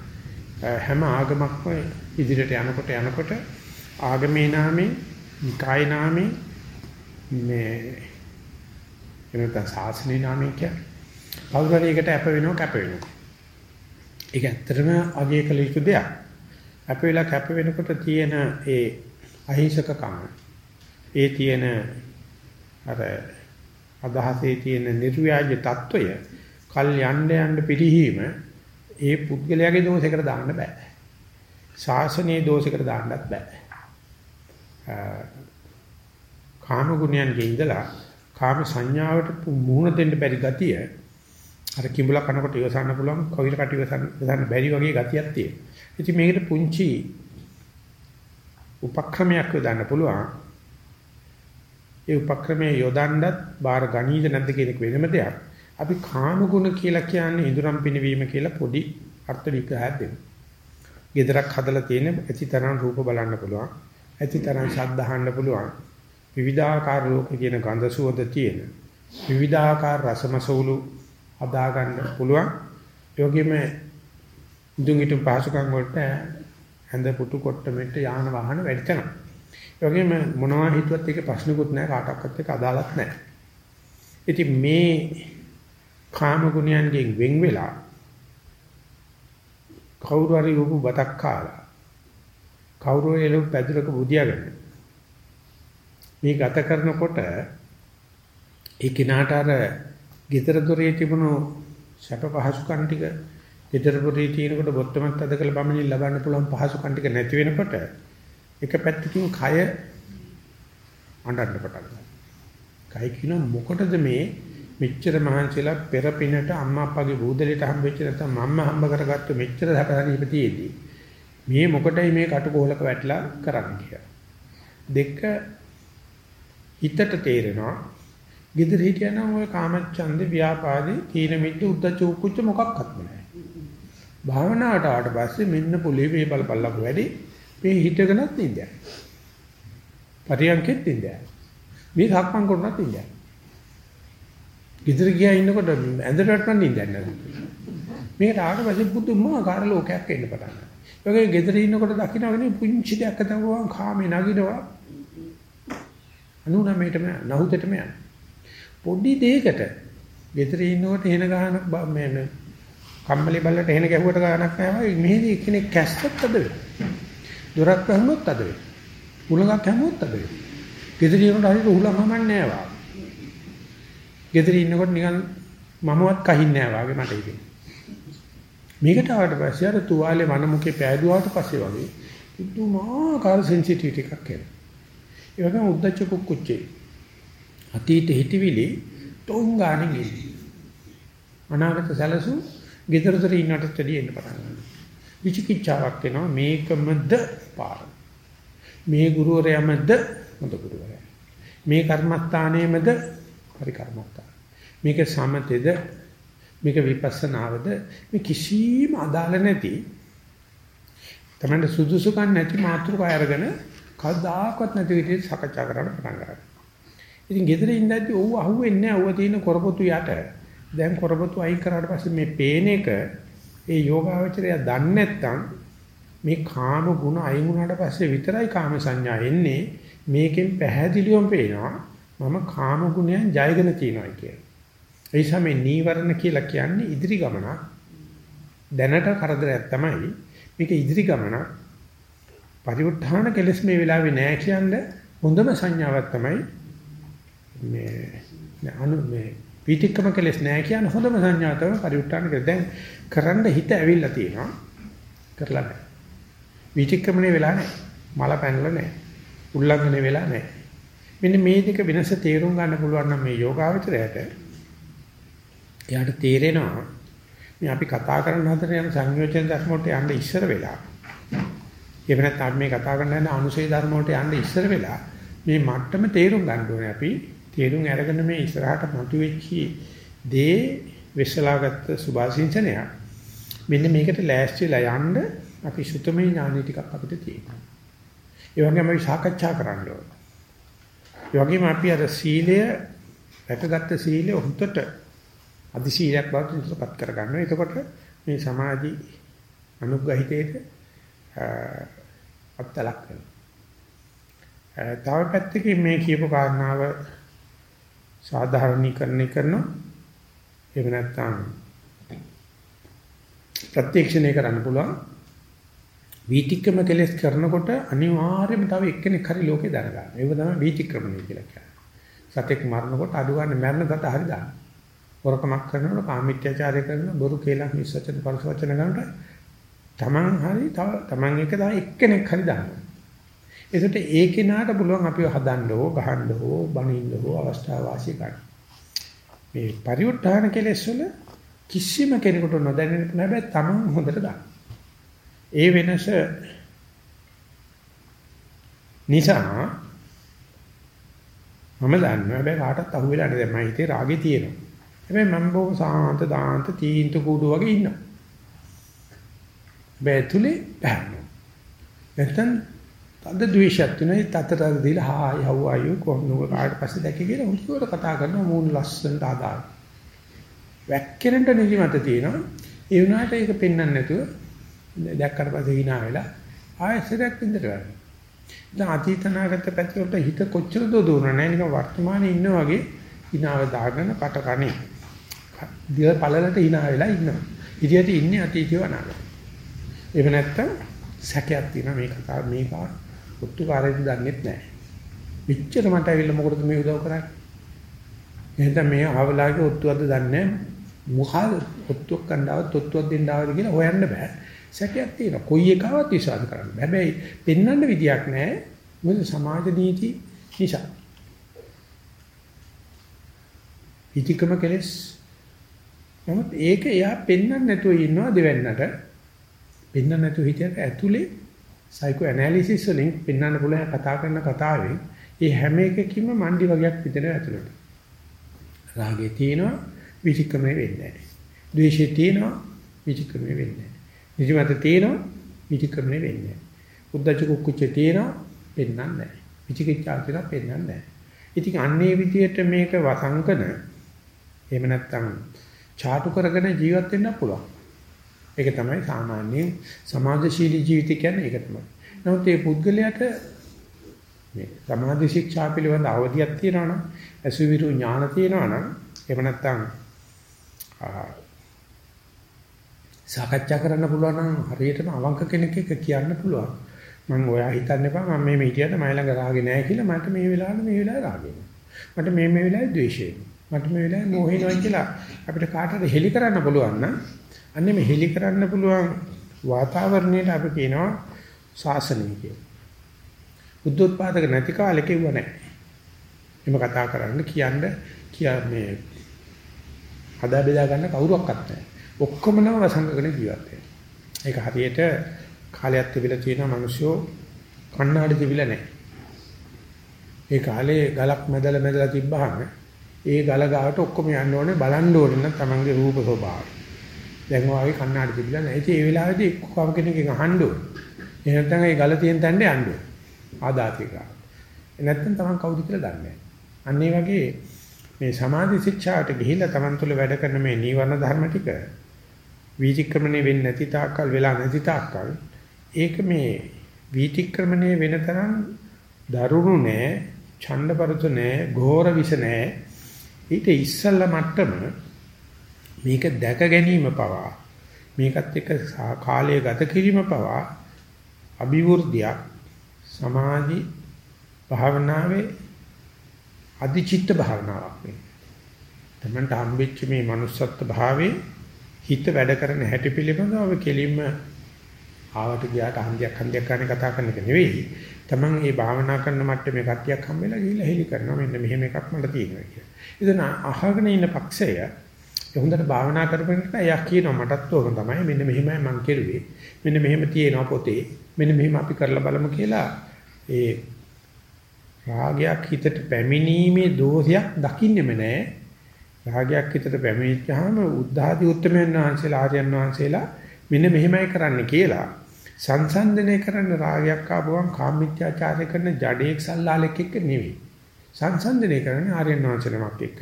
හැම ආගමක්ම ඉදිරියට යනකොට යනකොට ආගමේ නාමයෙන්, නිකාය නාමයෙන් මේ එනත සාසනේ නාමයෙන් කියන්නේ කවුරුහරියකට අප වෙනව කැප වෙනවා. ඒක ඇත්තටම අගය කළ යුතු දෙයක්. අප වෙලා කැප වෙනකොට තියෙන ඒ අහිංසකකම ඒ තියෙන අර අදහසේ තියෙන නිර්ව්‍යාජ తত্ত্বය කල් යන්න යන්න පිළිහිම ඒ පුද්ගලයාගේ දෝෂයකට දාන්න බෑ. ශාසනයේ දෝෂයකට දාන්නත් බෑ. කාම ගුණයන්ගේ ඉඳලා කාම සංඥාවට මුහුණ දෙන්න බැරි ගතිය අර කිඹුලා කනකොට ඉවසන්න පුළුවන් කවිල කට ඉවසන්න බැරි වගේ ගතියක් තියෙනවා. ඉතින් මේකට පුංචි උපක්‍රමයක් යොදන්න පුළුවන්. ඒ උපක්‍රමයේ යොදන්නත් බාර ගණීද නැද්ද කියන එක වෙනම දෙයක්. අපි කාම ගුණ කියලා කියන්නේ ඉදurang පිනවීම කියලා පොඩි අර්ථ විග්‍රහයක් දෙනවා. gedarak හදලා තියෙන ඇතිතරම් රූප බලන්න පුළුවන්. ඇතිතරම් ශබ්ද අහන්න පුළුවන්. විවිධාකාර ලෝක කියන ගන්ධ සුවඳ තියෙන. විවිධාකාර රසමසවුලු හදා ගන්න පුළුවන්. ඒ වගේම ඉදුම් හිටුම් පහසුකම් වලට ඇඳ පුටු කොට්ට මෙට්ට යාන වාහන වැඩි තැන. ඒ වගේම මොනවා හිතුවත් ඒක ප්‍රශ්නකුත් නැහැ කාටවත් එක්ක අදාළත් නැහැ. ඉතින් මේ කාම ගුණයන්ගෙන් වෙන් වෙලා කවුරු හරි උපු බතක් කාලා කවුරු හරි ලොකු පැදුරක බුදියාගෙන මේ ගත කරනකොට ඒ කිනාට අර gedara dore තිබුණු සැප පහසුකම් ටික gedara dore තියෙනකොට බොත්තමත් අද කළ බමනින් ලබන්න පුළුවන් පහසුකම් ටික නැති වෙනකොට එක පැත්තකින් කය අඬන්න පටන් ගන්නවා. කයි කියන මොකටද මේ මෙච්චර මහන්සිලා පෙර පිනට අම්මා අප්පගේ බූදලෙට හම්බෙච්ච නැත්නම් මම්ම හම්බ කරගත්ත මෙච්චර හැපහරීපතියේදී මේ මොකටයි මේ කටුකොහලක වැටලා කරන්නේ කියලා. දෙක හිතට තේරෙනවා ගෙදර හිටියනම් ඔය කාමච්ඡන්ද ව්‍යාපාදේ තීන මිද්ද උද්දච්ච කුච්ච මොකක්වත් නැහැ. භාවනාවට ආවට පස්සේ මෙන්න පොලේ මේ බලපල්ලක වැඩි මේ හිතගෙනත් ඉඳලා. පරියන්කෙත් ඉඳලා. මේ සක්මන් කරනත් ඉඳලා. ගෙදර ගියා ඉන්නකොට ඇඳට වටන්න ඉඳන්නේ නැහැ. මේකට ආවට පස්සේ පුදුමාකාර ලෝකයක් එන්න පටන් ගන්නවා. ඒ වගේ ගෙදර ඉන්නකොට දකින්නගෙන පුංචි දෙයක් අතවුවාම කාමේ නගිනවා. අනුනමයටම නහුතටම යනවා. පොඩි දෙයකට ගෙදර ඉන්නකොට එහෙන ගහන මේ කම්මලි බල්ලට එහෙන ගැහුවට ගානක් නැහැ මෙහෙදි කෙනෙක් කැස්සත් අද වේ. දොරක් වැහුනොත් අද වේ. උලඟක් හැමුවොත් අද වේ. ගෙදර ඉන්නකොට හරියට උලඟ හමන්නේ නැහැ වා. ගෙදර ඉන්නකොට නිකන් මමවත් කහින්නේ නැහැ වාගේ මට ඉතින්. මේකට ආවට පස්සේ අර තුවාලේ වනමුකේ පෑදුවාට පස්සේ වගේ පුදුමාකාර සෙන්සිටිවිටි එකක් එනවා. ඒ වගේම උද්දච්ච කුක්කුච්චේ අතීත හිතවිලි තොංගානේ ගිහින් අනාගත සැලසු gedarතර ඉන්නට තඩි එන්න පටන් ගන්නවා විචිකිච්ඡාවක් එනවා මේකමද පාර මේ ගුරුවරයාමද හොඳ ගුරුවරයා. මේ කර්මස්ථානයේමද හරි කර්මස්ථාන මේක සමතේද? මේක විපස්සනාවද? මේ කිසිම අදාළ නැති තමයි සුදුසුකම් නැති මාතෘකාව අරගෙන කවදාකවත් නැති විදිහට සාකච්ඡා කරන්න පටන් ගන්නවා. ඉතින් ගෙදර ඉඳද්දි ඔව් අහුවෙන්නේ නැහැ. ඔව තියෙන කරපොතු යට. දැන් කරපොතු අයින් කරාට පස්සේ මේ පේන එක ඒ යෝගාවචරය දන්නේ නැත්නම් මේ කාම ගුණ අයින් වුණාට පස්සේ විතරයි කාම සංඥා එන්නේ. මේකෙන් පැහැදිලිවම පේනවා මම කාම ගුණයන් ජයගෙන තියනවා කියලා. ඒ නිසා මේ නීවරණ කියලා කියන්නේ ඉදිරි ගමනක්. දැනට කරදරයක් තමයි. මේක ඉදිරි ගමනක්. පරිවෘත්ථාන කෙලස් මේ වෙලාවේ නෑ කියන්නේ හොඳම සංඥාවක් තමයි මේ අනු මේ විතික්‍රම කෙලස් නෑ කියන හොඳම සංඥාව තමයි පරිඋත්තරණ කියලා. දැන් කරන්න හිත ඇවිල්ලා තියෙනවා. කරලා නැහැ. විතික්‍රමනේ වෙලා නැහැ. මල පැනලා නැහැ. උල්ලංඝනේ වෙලා නැහැ. මෙන්න මේ දෙක වෙනස තේරුම් ගන්න පුළුවන් නම් මේ යෝගාවචරයට එයාට තේරෙනවා මේ අපි කතා කරන හතර යන සංයෝජන ධර්ම වලට යන්න ඉස්සර වෙලා එහෙම නැත්නම් අපි මේ කතා කරන යන අනුශේ ධර්ම වලට යන්න ඉස්සර වෙලා මේ මට්ටම තේරුම් ගන්න ඕනේ අපි තේරුම් අරගෙන මේ ඉස්සරහට මතුවෙච්චි දේ විශ්ලාගත සුභාසින්චනය මෙන්න මේකට ලෑස්තිලා යන්න අපි සුතමේ ඥානෙ ටිකක් අපිට තියෙනවා. ඒ වගේම අපි සාකච්ඡා කරන්න ඕනේ. ඒ වගේම අපි අර සීලය රැකගත්ත සීලය හුත්තට අදි සීලයක් බවට ඉස්සපත් කරගන්නවා. එතකොට මේ සමාධි අනුග්‍රහිතේට අත්තලක් වෙනවා. තව පැත්තකින් මේ කියපු කාරණාව සාධාරණීකරණය කරනවා. එහෙම නැත්නම් ප්‍රත්‍යක්ෂණය කරන්න පුළුවන්. වීතික්‍රම කෙලස් කරනකොට අනිවාර්යයෙන්ම තව එක්කෙනෙක් හරි ලෝකේ දරගන්න. ඒක තමයි වීතික්‍රමණය කියලා කියන්නේ. සතෙක් මරනකොට අඩු ගන්න මරණ සත හරි දාන්න. වරකමක් කරනකොට කාමීත්‍යචාරය කරන බොරු කේලම් විශ්වචන පරිසවචන ගන්නට තමන් හරි තව තමන් එක තව එක්කෙනෙක් හරි දාන්න. ඒකට ඒ කෙනාට පුළුවන් අපිව හදන්න හෝ ගහන්න හෝ බනින්න හෝ අවස්ථාව වාසිය ගන්න. මේ පරිඋත්ථාන කෙලෙස් වල කිසිම කෙනෙකුට නොදැනෙන හැබැයි තමන් හොඳට දන්න. ඒ වෙනස නිසා මම දන්නවා හැබැයි කාටවත් අහුවෙලා නැහැ මම හිතේ රාගේ තියෙනවා. හැබැයි මම බොහොම සාන්ත දාන්ත තීන්තු කුඩු වගේ ඉන්නවා. බෑතුලේ බෑනවා. නැත්තම් තද ද්වේෂයක් තියෙනවා. ඒ තතර දීලා හායි how are you කොහොමද කාට පස්සේ දැක්කේ කියලා උන්ට කතා කරනවා මූණ ලස්සනට ආදාන. වැක්කෙනට නිදිමත තියෙනවා. ඒ වුණාට ඒක පෙන්වන්න නැතුව දැක්කට පස්සේ hina වෙලා ආයෙසරයක් ඉඳට ගන්නවා. දැන් අතීතනාගත පැතිවලට හිත කොච්චර දෝදුන නැහැ නිකන් වර්තමානයේ ඉන්න වගේ hinaව දාගෙන කට කණේ. දිය පළලට hina වෙලා ඉන්නවා. ඉතින් ඉන්නේ අතීතව අනාගතය. එහෙම නැත්තම් සැකයක් තියෙනවා මේ කතාව මේක ඔත්තුකාරයෙක් දන්නෙත් නැහැ. පිච්චර මට ඇවිල්ලා මොකටද මේ උදව් කරන්නේ? එහෙනම් මේ ආවලාගේ ඔත්තුවක්ද දන්නේ මොකද ඔත්තුවක් කණ්ඩාවත් ඔත්තුවක් දෙන්න ආවද කියලා හොයන්න බෑ. සැකයක් තියෙනවා. කොයි එකවත් විශ්වාස කරන්න බෑ. හැබැයි පෙන්වන්න විදියක් නැහැ. මොකද සමාජ නීති නිසා. ඉතිකම කෙලස් නමුත් ඒක එයා පෙන්වන්න නැතුව ඉන්නවා දෙවන්නට. පෙන්වන්න නැතුව හිටියට ඇතුලේ සයිකෝ ඇනලිසිස් වලින් පෙන්වන්න පුළුවන් කතා කරන කතාවේ ඒ හැම එකකින්ම මණ්ඩි වගේක් විතර ඇතුළට. රාගේ තියෙනවා විචක්‍රමයේ වෙන්නේ නැහැ. ද්වේෂය තියෙනවා විචක්‍රමයේ වෙන්නේ නැහැ. නිදිමත තියෙනවා විචක්‍රමයේ වෙන්නේ නැහැ. උද්දච්ච කුක්කුච්ච තියෙනවා පෙන්වන්නේ නැහැ. විචිකිච්ඡා තියෙනවා පෙන්වන්නේ නැහැ. ඉතින් අන්නේ විදියට මේක වසංකන එහෙම නැත්නම් චාටු කරගෙන ජීවත් වෙන්න පුළුවන්. ඒක තමයි සාමාන්‍ය සමාජශීලී ජීවිතය කියන්නේ ඒක තමයි. නමුත් මේ පුද්ගලයාට මේ සමාධි ශික්ෂා පිළිබඳ අවධියක් තියෙනවා නම් අසුවිරු ඥාන තියෙනවා නම් එහෙම නැත්නම් සාකච්ඡා කරන්න පුළුවන් නම් හරියටම අවංක කෙනෙක් එක්ක කියන්න පුළුවන්. මම ඔයා හිතන්න එපා මම මේ මේ හිටියට මයි ළඟ රාගේ නැහැ කියලා මට මේ වෙලාවේ මේ වෙලාවේ රාගේ මට මේ මේ වෙලාවේ ද්වේෂය මට මේ වෙලාවේ මොහිනවා කියලා අපිට කාටද හෙලි කරන්න පුළුවන් නම් අන්නේ මේ හෙලි කරන්න පුළුවන් වාතාවරණයට අපි කියනවා ශාසනය කියලා. බුද්ධෝත්පාදක නැති කාලෙක ඉව නැහැ. එම කතා කරන්න කියන්න කියා මේ හදා බෙදා ගන්න කවුරුවක්වත් නැහැ. ඔක්කොම නම වසංගකන ජීවත් ඒක හරියට කාලයක් තිබිලා තියෙන මිනිස්සු කණ්ණාඩි තිබිලා නැහැ. ඒ කාලේ ගලක් මැදලා මැදලා තිබ්බහම ඒ ගල ගාවට ඔක්කොම යන්න ඕනේ බලන්න ඕනේ නම් තමන්ගේ රූප ස්වභාවය. දැන් වාගේ කණ්ණාඩි තිබිලා නැහැ. ඉතින් ඒ වෙලාවේදී එක්කම කෙනෙක්ගෙන් අහන්න ඕනේ. එහෙම නැත්නම් ඒ ගල තියෙන තැනට යන්න ඕනේ. ආදාතික. නැත්නම් තමන් කවුද කියලා දන්නේ නැහැ. අන්න ඒ වගේ මේ සමාධි ශික්ෂාට ගිහිල්ලා තමන් තුළ වැඩ කරන මේ නීවරණ ධර්ම ටික විචක්‍රමණය වෙන්නේ නැති තාක්කල් වෙලා නැති තාක්කල් ඒක මේ වීතික්‍රමණය වෙන තරම් දරුණු නෑ, ඡණ්ඩපරතු නෑ, ඝෝර විස නෑ. ඊට ඉස්සල්ලා මට්ටම මේක දැක ගැනීම පවා මේකත් එක්ක කාලය ගත කිරීම පවා අභිවෘද්ධියක් සමාධි භාවනාවේ අධිචිත්ත භාවනාවක් මේ. තමන්ට හම්බෙච්ච මේ manussත්ත්ව භාවයේ හිත වැඩ කරන හැටි පිළිබඳව කෙලින්ම ආවට ගියාට හන්දියක් හන්දියක් ගන්න කතා කරන එක නෙවෙයි. තමන් මේ භාවනා කරන මට්ටමේ කට්ටියක් හම්බෙලා ගිහිල්ලා හෙලි කරනවා මෙන්න මෙහෙම එකක් මට තියෙනවා කියලා. ඉතින් අහගෙන ඉන්න පක්ෂය හොඳට භාවනා කරපෙන්නට එයා කියනවා මටත් ඕක තමයි මෙන්න මෙහෙමයි මං කෙරුවේ. මෙන්න මෙහෙම තියෙනවා පොතේ. මෙන්න මෙහෙම අපි කරලා බලමු කියලා ඒ රාගයක් හිතට පැමිණීමේ දෝෂයක් දකින්නෙම නෑ. රාගයක් හිතට පැමිණිච්චාම උද්ධාදී උත්තමයන් වහන්සේලා ආර්යයන් වහන්සේලා මෙන්න මෙහෙමයි කරන්න කියලා සංසන්දනය කරන්න රාගයක් ආපුවම කාමීත්‍යාචාරය කරන ජඩේක් සල්ලාලෙක් එක්ක නෙවෙයි. සංසන්දනය කරන්නේ ආර්යයන් වහන්සේලමක් එක්ක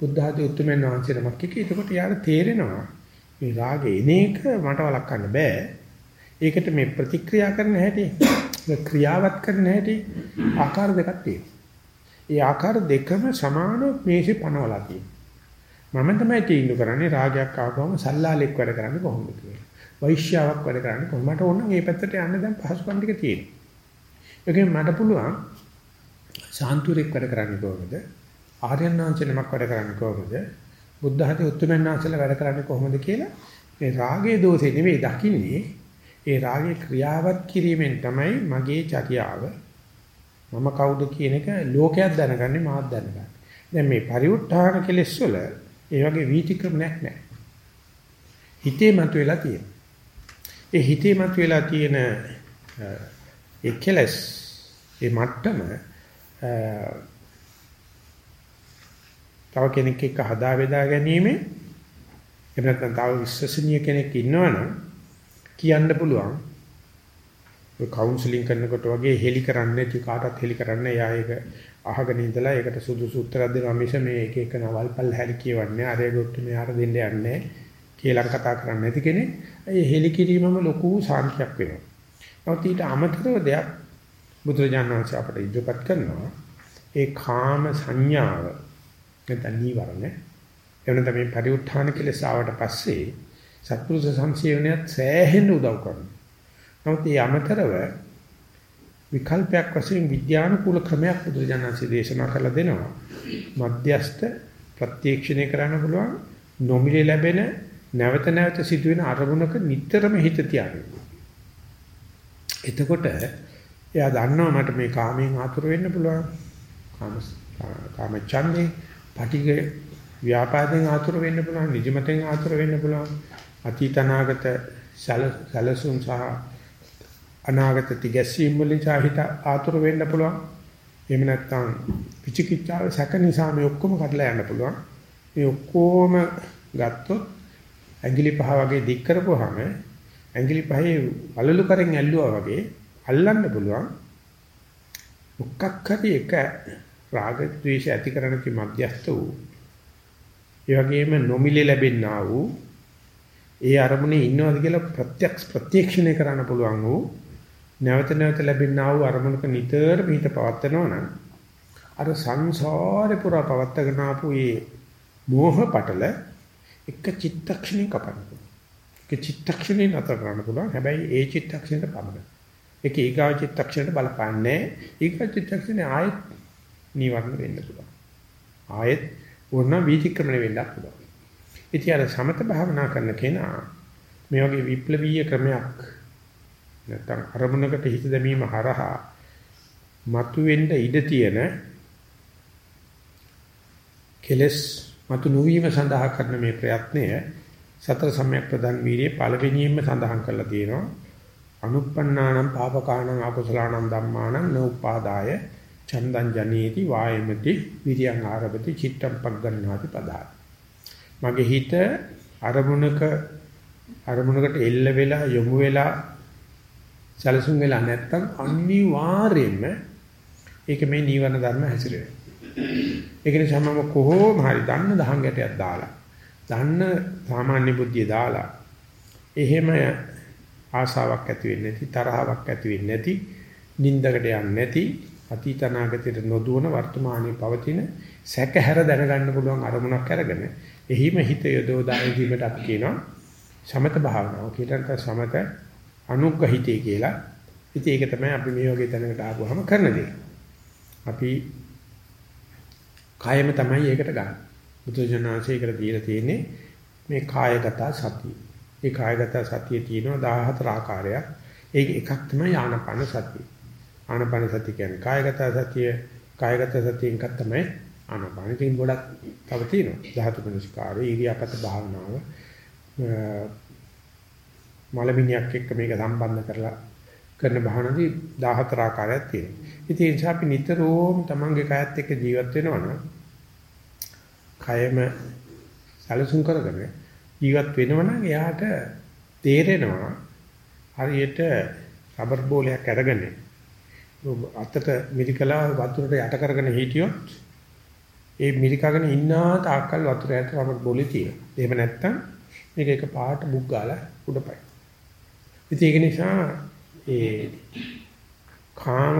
බුද්ධ ආදී උතුම්යන් වහන්සේලමක් එක්ක. එතකොට යාර තේරෙනවා මේ රාගේ එන එක මට වළක්වන්න බෑ. ඒකට මේ ප්‍රතික්‍රියා කරන හැටි, ක්‍රියාවත් කරන හැටි ආකාර දෙකක් තියෙනවා. ඒ ආකාර දෙකම සමානව මේෂේ පනවලා තියෙනවා. මම තමයි තීන්දුව කරන්නේ රාගයක් ආවම සල්ලාලෙක් වැඩ කරන්නේ කොහොමද කියලා. වෛශ්‍යාවක් වැඩ කරන්නේ කොහොමද? මට ඕන නම් මේ පැත්තට යන්න දැන් පහසුකම් ටික තියෙනවා. ඒකෙන් මට පුළුවන් සාන්තුරෙක් වැඩ කරන්නේ කොහොමද? ආර්යයන් වහන්සේ නමක් වැඩ කරන්නේ කොහොමද? බුද්ධ හතේ උත්තරමයන් වහන්සේලා වැඩ කරන්නේ කොහොමද කියලා මේ රාගයේ දෝෂේ නෙවෙයි දකින්නේ. ඒ රාගේ ක්‍රියාවත් කිරීමෙන් තමයි මගේ චර්යාව මම කවුද කියන එක ලෝකයක් දැනගන්නේ මාත් දැනගන්නේ. දැන් මේ පරිඋත්ථාන කෙලෙස් වල ඒ වගේ වීතික්‍රමයක් නැහැ. හිතේ මතුවලා තියෙන. ඒ හිතේ මතුවලා තියෙන ඒ කෙලස් ඒ මට්ටම තව කෙනෙක් එක්ක හදා බෙදා ගැනීම එහෙම නැත්නම් තව විශ්වසනීය කෙනෙක් ඉන්නවනම් කියන්න පුළුවන්. ඔය කවුන්සලින් කරනකොට වගේ හෙලි කරන්නේ නැති කාටවත් හෙලි කරන්න එයා ඒක අහගෙන ඉඳලා ඒකට සුදුසු උත්තරයක් දෙනවා. මිස මේ එක එක නවල්පල් හැරි කියවන්නේ අරය ගොට්ට මෙයාට දෙන්න යන්නේ කියලා කතා කරන්නේ නැති කෙනෙක්. ඒ හෙලි කිරීමම ලොකු සාන්තියක් වෙනවා. නමුත් ඊට අමතරව දෙයක් බුදුරජාණන් වහන්සේ අපට ඉදිරිපත් කරනවා. ඒ කාම සංඥාව නැත්නම් නීවරණ එවනත මේ පරිඋත්ථාන කෙලෙසාවට පස්සේ සත්පුරුෂ සංසේවනයත් සෑහෙන උදව් කරනවා. නමුත් මේ අමතරව විකල්පයක් වශයෙන් විද්‍යානුකූල ක්‍රමයක් බුදුරජාණන්සේ දේශනා කරලා දෙනවා. මධ්‍යස්ත ප්‍රත්‍යක්ෂණය කරන්න පුළුවන් නොමිලේ ලැබෙන නැවත නැවත සිදුවෙන අරමුණක නිතරම හිත තියාගන්න. එතකොට එයා දන්නවා මට මේ කාමයෙන් ආතුර වෙන්න පුළුවන්. කාම කාම ඡන්දේ පටිඝ ව්‍යාපාදයෙන් ආතුර වෙන්න පුළුවන්, නිදිමතෙන් ආතුර වෙන්න පුළුවන්, අතීත අනාගත සැලසුම් සහ අනාගත තිගැස්සීම් වලින් සාහිත ආතුර වෙන්න පුළුවන්. එහෙම නැත්නම් විචිකිච්ඡාව සැක නිසා මේ ඔක්කොම කඩලා යන්න පුළුවන්. මේ ඔක්කොම ගත්තොත් ඇඟිලි පහ වගේ දික් කරපුවාම ඇඟිලි පහේ වලලු කරෙන් ඇල්ලුවා වගේ අල්ලන්න පුළුවන්. මොකක් හරි එක රාග ద్వේෂ ඇති කරන කි මධ්‍යස්ත වූ ඒ වගේම නොමිලේ ලැබෙන්නා වූ ඒ අරමුණේ ඉන්නවද කියලා ප්‍රත්‍යක්ෂ ප්‍රත්‍යක්ෂණය කරන්න පුළුවන් වූ නැවත නැවත ලැබෙන්නා වූ අරමුණක නිතර පිට පවත්නවා නම් අර සංසාරේ පුරා පවත්ගෙන ආපු මේ මෝහ පටල එක චිත්තක්ෂණේ කපන්න ඒක චිත්තක්ෂණේ නතර කරන්න පුළුවන් හැබැයි ඒ චිත්තක්ෂණයට පමණයි ඒක ඊගා චිත්තක්ෂණයට බලපන්නේ ඊගා චිත්තක්ෂණේ ආයෙත් නීවරණ වෙන්න පුළුවන්. ආයෙත් වුණා වීතික්‍රමණය වෙන්නත් පුළුවන්. ඉතින් අර සමත භාවනා කරන කෙනා මේ වගේ විප්ලවීය ක්‍රමයක් නැත්තම් අරමුණකට හිත දැමීම හරහා මතුවෙන්න ඉඩ තියෙන කෙලස් මතු නොවීම සඳහා කරන මේ ප්‍රයත්නය සතර සම්‍යක් ප්‍රදාන් වීර්යයේ පළවෙනියෙන්ම සඳහන් කරලා තියෙනවා. අනුප්පන්නානම් පාපකානම් අකුසලානම් ධම්මානම් නෝපාදාය චන්දං ජනේති වායමති විරියං ආරබති චිත්තම් පග්ගණ්ණාති පදාය මගේ හිත අරමුණක අරමුණකට එල්ල වෙලා යොමු වෙලා සැලසුම් වෙලා නැත්තම් අනිවාර්යයෙන්ම ඒක මේ නීවරණ ධර්ම හැසිරෙනවා. ඒක නිසා මම කොහොම හරි දන්න දහං ගැටයක් දාලා දන්න සාමාන්‍ය බුද්ධිය දාලා එහෙම ආසාවක් ඇති වෙන්නේ නැති තරහාවක් ඇති වෙන්නේ නැති නින්දකට යන්නේ නැති අතීත අනාගතයට නොදුවන වර්තමානයේ පවතින සැකහැර දැනගන්න පුළුවන් අරමුණක් අරගෙන එහිම හිත යොදවලා දීමට අපි කියනවා සමත භාවනාව කියලා සමත අනුග්‍රහිතය කියලා. ඉතින් ඒක තමයි අපි මේ වගේ තැනකට ආවම කරන දේ. අපි කායම තමයි ඒකට ගන්න. බුදුජානනාංශයකට දීලා තියෙන්නේ මේ කායගත සතිය. මේ කායගත සතිය තියෙනවා 14 ආකාරයක්. ඒක එකක් තමයි ආනපන සතිය. ආනපන සතිය කියන්නේ කායගත සතිය, කායගත සතියෙන් එකක් තමයි ආනපන. ඉතින් ගොඩක් තව තියෙනවා. ධාතු මනස්කාරය, ඉරියාපත භාවනාව, මලමිණියක් එක්ක මේක සම්බන්ධ කරලා කරන භාවනාවේ 14 ආකාරයක් තියෙනවා. ඉතින් ඒ නිසා අපි නිතරම තමන්ගේ කයත් එක්ක ජීවත් වෙනවා නම් කයම සැලසුම් කරගෙන ජීවත් වෙනවා නම් එයාට තේරෙනවා හරියට රබර් බෝලයක් අරගෙන අතට මිරිකලා වතුරට යට කරගෙන හිටියොත් ඒ මිරිකගෙන ඉන්නා තාක්කල් වතුර යට රබර් බෝලේ තියෙනවා. එහෙම නැත්නම් මේක එක පාට බුක් ගාලා උඩපයි. ඉතින් ඒක නිසා ඒ කාම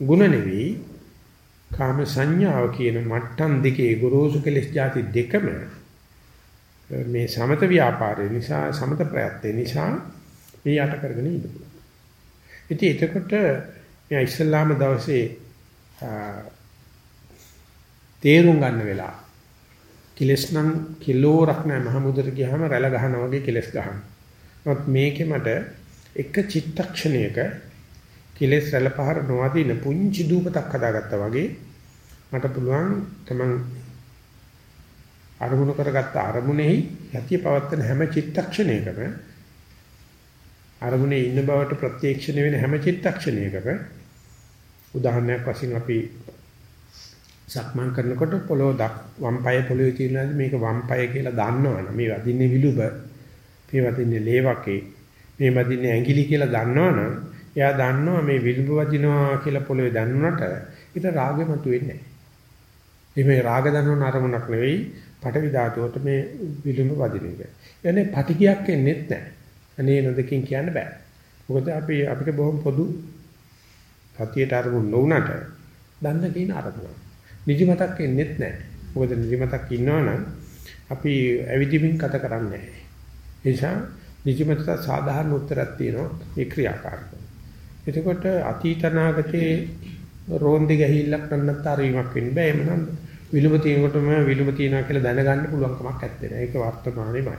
ගුණ නෙවෙයි කාම සංඥාව කියන මට්ටම් දෙකේ ගොරෝසු කෙලස් જાති දෙකම මේ සමත ව්‍යාපාරය නිසා සමත ප්‍රයත්න නිසා මේ යට කරගෙන ඉන්නවා. ඉතින් එතකොට මේ ඉස්ලාම දවසේ තේරුම් ගන්න වෙලා කෙලස් නම් කිලෝරක් නැහැ මහමුදට ගියාම රැළ ගහනවා වගේ කෙලස් ගහනවා. නමුත් මේකේ මට එක චිත්තක්ෂණයක කෙලෙස් රැළ පහර නොවදින පුංචි දූපතක් හදාගත්තා වගේ මට පුළුවන් තමන් අරමුණු කරගත්ත අරමුණෙහි යතිය පවත්තන හැම චිත්තක්ෂණයකම අරමුණේ ඉන්න බවට ප්‍රත්‍යක්ෂණය වෙන හැම චිත්තක්ෂණයකම උදාහරණයක් වශයෙන් අපි සක්මන් කරනකොට පොළොව වම් පාය පොළොවේ තියෙනවා මේක වම් පාය කියලා දන්නවනේ මේ වදින්නේ විලුඹ මේ වදින්නේ ලේවකේ මේ වදින්නේ ඇඟිලි කියලා දන්නවනම් එයා දන්නවා මේ විලුඹ වදිනවා කියලා පොළවේ දැනුණට ඒක රාගෙ මතුවෙන්නේ නැහැ. මේ රාග දන්නවන අරමුණක් නෙවෙයි පටවි ධාතුවට මේ විලුඹ වදින එක. එන්නේ පටිගයක් එන්නේත් නැහැ. අනේ නදකින් කියන්න බෑ. මොකද අපි අපිට බොහොම පොදු සතියට අරමුණ නොවුනට දන්න කියන අරමුණ. නිදිමතක් එන්නේත් නැහැ. මොකද නිදිමතක් ඉන්නවනම් අපි ඇවිදිමින් කත කරන්නේ නැහැ. ඒ නිසා නිදිමතට සාධාරණ උත්තරයක් තියෙනවා ඒ ක්‍රියාකාරකම්. එතකොට අතීත නාගතේ රෝන්දි ගහිල්ලක් නන්නතර වීමක් වෙන්න බෑ එමනම් විලුඹ තියෙනකොටම විලුඹ තියනවා කියලා දැනගන්න පුළුවන් කමක් නැත්තේ නෑ ඒක වර්තමානෙමයි.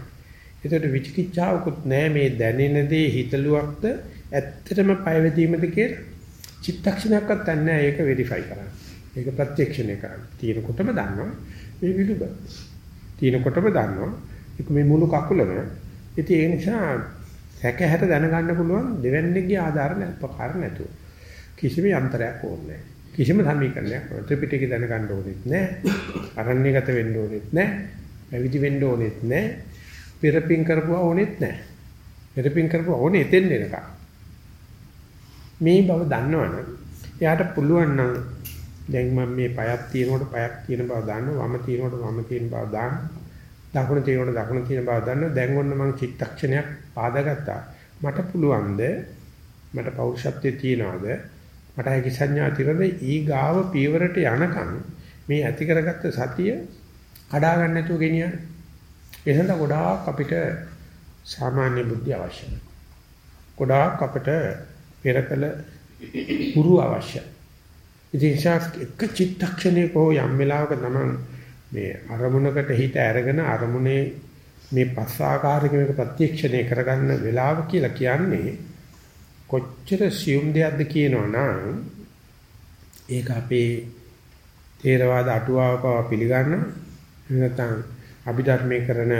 එතකොට විචිකිච්ඡාවකුත් නෑ මේ දැනෙන දේ හිතලුවක්ද ඇත්තටම පය වැදීමද කියලා චිත්තක්ෂණයක්වත් නැහැ ඒක වෙරිෆයි කරන්න. ඒක ප්‍රත්‍යක්ෂණය කරන්න. තියෙනකොටම දන්නවා මේ විලුඹ. තියෙනකොටම දන්නවා ඒක මේ මුළු කකුලම. ඉතින් ඒ නිසා සැකහැර දැනගන්න පුළුවන් දෙවැන්නේගේ ආධාර නැපකාර නැතුව. කිසිම යන්ත්‍රයක් ඕනේ කිසිම සමීකරණයක් ඕනේ. ත්‍රිපිටකය දැනගන්න ඕනෙත් නැහැ. අරණ්‍යගත වෙන්න ඕනෙත් නැහැ. පැවිදි වෙන්න ඕනෙත් නැහැ. පෙරපින් කරපුවා ඕනෙත් නැහැ. පෙරපින් කරපුවා ඕනේ එතෙන් එනකම්. මේ බව දන්නවනම් එයාට පුළුවන් නම් දැන් මම මේ පයක් තියෙනකොට පයක් තියෙන බව දන්නවා වම තියෙනකොට වම තියෙන බව දන්නවා දකුණ තියෙනකොට දකුණ තියෙන බව දන්නවා. දැන් ඔන්න මම චිත්තක්ෂණයක් පාදගත්තා. මට පුළුවන්ද මට පෞරුෂත්වයේ තියනවාද මට හැකි සංඥා තිරද ඊ ගාව පීවරට යනකම් මේ ඇති කරගත්ත සතිය කඩා ගන්න නැතුව ගෙනියන්න. ඒ සඳහා ගොඩාක් අපිට සාමාන්‍ය බුද්ධිය අවශ්‍යයි. ගොඩාක් අපිට පෙරකල පුරු අවශ්‍යයි. ඉතින් එක චිත්තක්ෂණයක යම් වෙලාවක තමයි මේ අරමුණකට හිත අරගෙන අරමුණේ මේ පස් ආකාරයක මේක ප්‍රත්‍යක්ෂණය කරගන්න වෙලාව කියලා කියන්නේ කොච්චර සියුම් දෙයක්ද කියනවනම් ඒක අපේ තේරවාද අටුවාවක පිළිගන්න. නැත්නම් අභිධර්මයේ කරන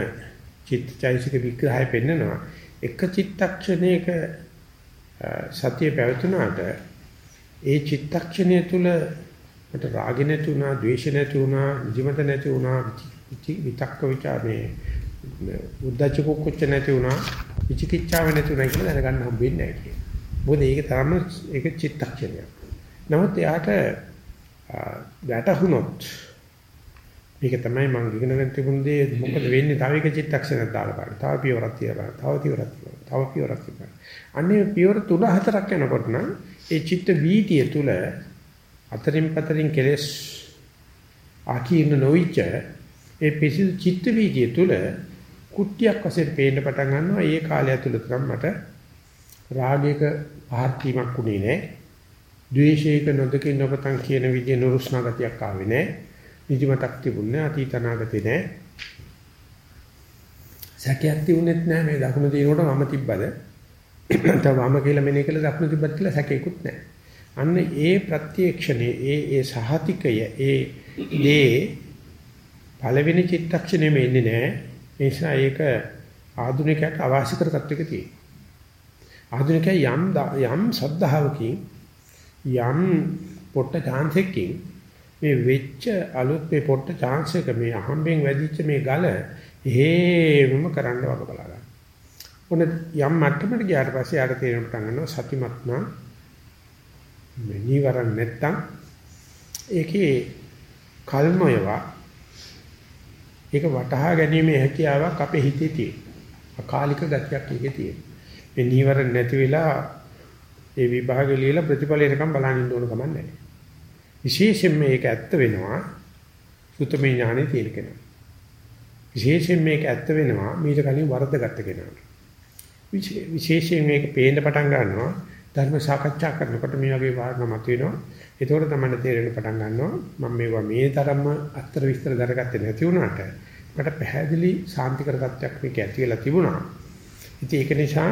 චිත්තචෛසික විග්‍රහය පෙන්නනවා. එක චිත්තක්ෂණයක සතිය පැවතුනාට ඒ චිත්තක්ෂණය තුල මට රාග නැති වුණා, ද්වේෂ නැති වුණා, නිදිමත නැති වුණා, විතක්ක ਵਿਚාරේ උද්දච්ච කුච්ච නැති වුණා, විචිකිච්ඡාව නැති වුණා කියලා දැනගන්න හම්බෙන්නේ නැහැ කියන. මොකද ඒක තරම ඒක චිත්තක්ෂණයක්. නමුත් එයාට වැටහුනොත් මේක තමයි මම ඉගෙන ගන්න තිබුණ දේ මොකද වෙන්නේ තව එක චිත්තක්ෂණයක් දාලා බලන්න. තව පියවරක් තියලා බලන්න. තව පියවරක් තියලා. තව පියවරක් තියලා. අන්නේ පියවර තුන හතරක් යනකොට නම් ඒ චිත්ත වීතිය තුල අතරින් පතරින් කෙලස් ආකීර්ණ නොවිච්ච ඒ පිසිදු චිත්ත වීතිය තුල කුට්ටියක් වශයෙන් පේන්න පටන් ගන්නවා. ඒ කාලය ඇතුළත නම් මට රාගයක පහත් වීමක් උනේ නැහැ. ද්වේෂයක නොදකින් නොපතන් කියන විදිය නුරුස්නා ගතියක් ආවේ නැහැ. නිදිමතක් තිබුණේ අතීත අනාගතේ නැහැ. සැකයක් තිබුණෙත් නැහැ මේ දකුණ තියෙනකොට මම තිබ්බද? නැත්නම් වම කියලා මෙනේ කියලා දකුණ තිබ්බත් කියලා සැකේකුත් නැහැ. අන්න ඒ ප්‍රත්‍යක්ෂණේ ඒ ඒ සහතිකය ඒ දේ පළවෙනි චිත්තක්ෂණයෙම එන්නේ නැහැ. ඒ නිසා ඒක ආධුනිකයට අවශ්‍ය කරගත් එක තියෙනවා. ආධුනිකයා යම් යම් සද්ධාවකින් යම් පොට්ට chance එකකින් මේ වෙච්ච අලුත් මේ පොට්ට chance එක මේ අහම්බෙන් වැඩිච්ච මේ ගල හේවම කරන්න වග බලා ගන්න. ඔන්න යම් මට්ටමකට ගියාට පස්සේ ආර තේරෙන්න පටන් ගන්නවා සතිමත් නම් මේ නීවරණ නැත්තම් ඒකේ කල්මයවා ඒක වටහා ගැනීමේ හැකියාවක් අපේ හිතේ තියෙන. අකාලික ගතියක් ඒකේ තියෙන. මේ නීවරණ නැති වෙලා ඒ විභාග ලියලා ප්‍රතිඵල එනකම් බලන් ඉන්න ඕන කමක් නැහැ. විශේෂයෙන් මේක ඇත්ත වෙනවා සුතමේ ඥානෙ තියෙන කෙනා. විශේෂයෙන් මේක ඇත්ත වෙනවා මීට කලින් වරදගත්ත කෙනා. විශේෂයෙන් මේක පේන්න පටන් ගන්නවා ධර්ම සාකච්ඡා කරනකොට මේ වගේ වාරණ මතුවෙනවා. ඒතකොට තමයි තේරෙන්න පටන් ගන්නවා මම මේවා මේ තරම්ම අත්තර විස්තර දරගත්තේ නැති වුණාට මට පැහැදිලි සාන්තිකර තත්ත්වයක් මේක ඇති වෙලා තිබුණා. ඉතින් ඒක නිසා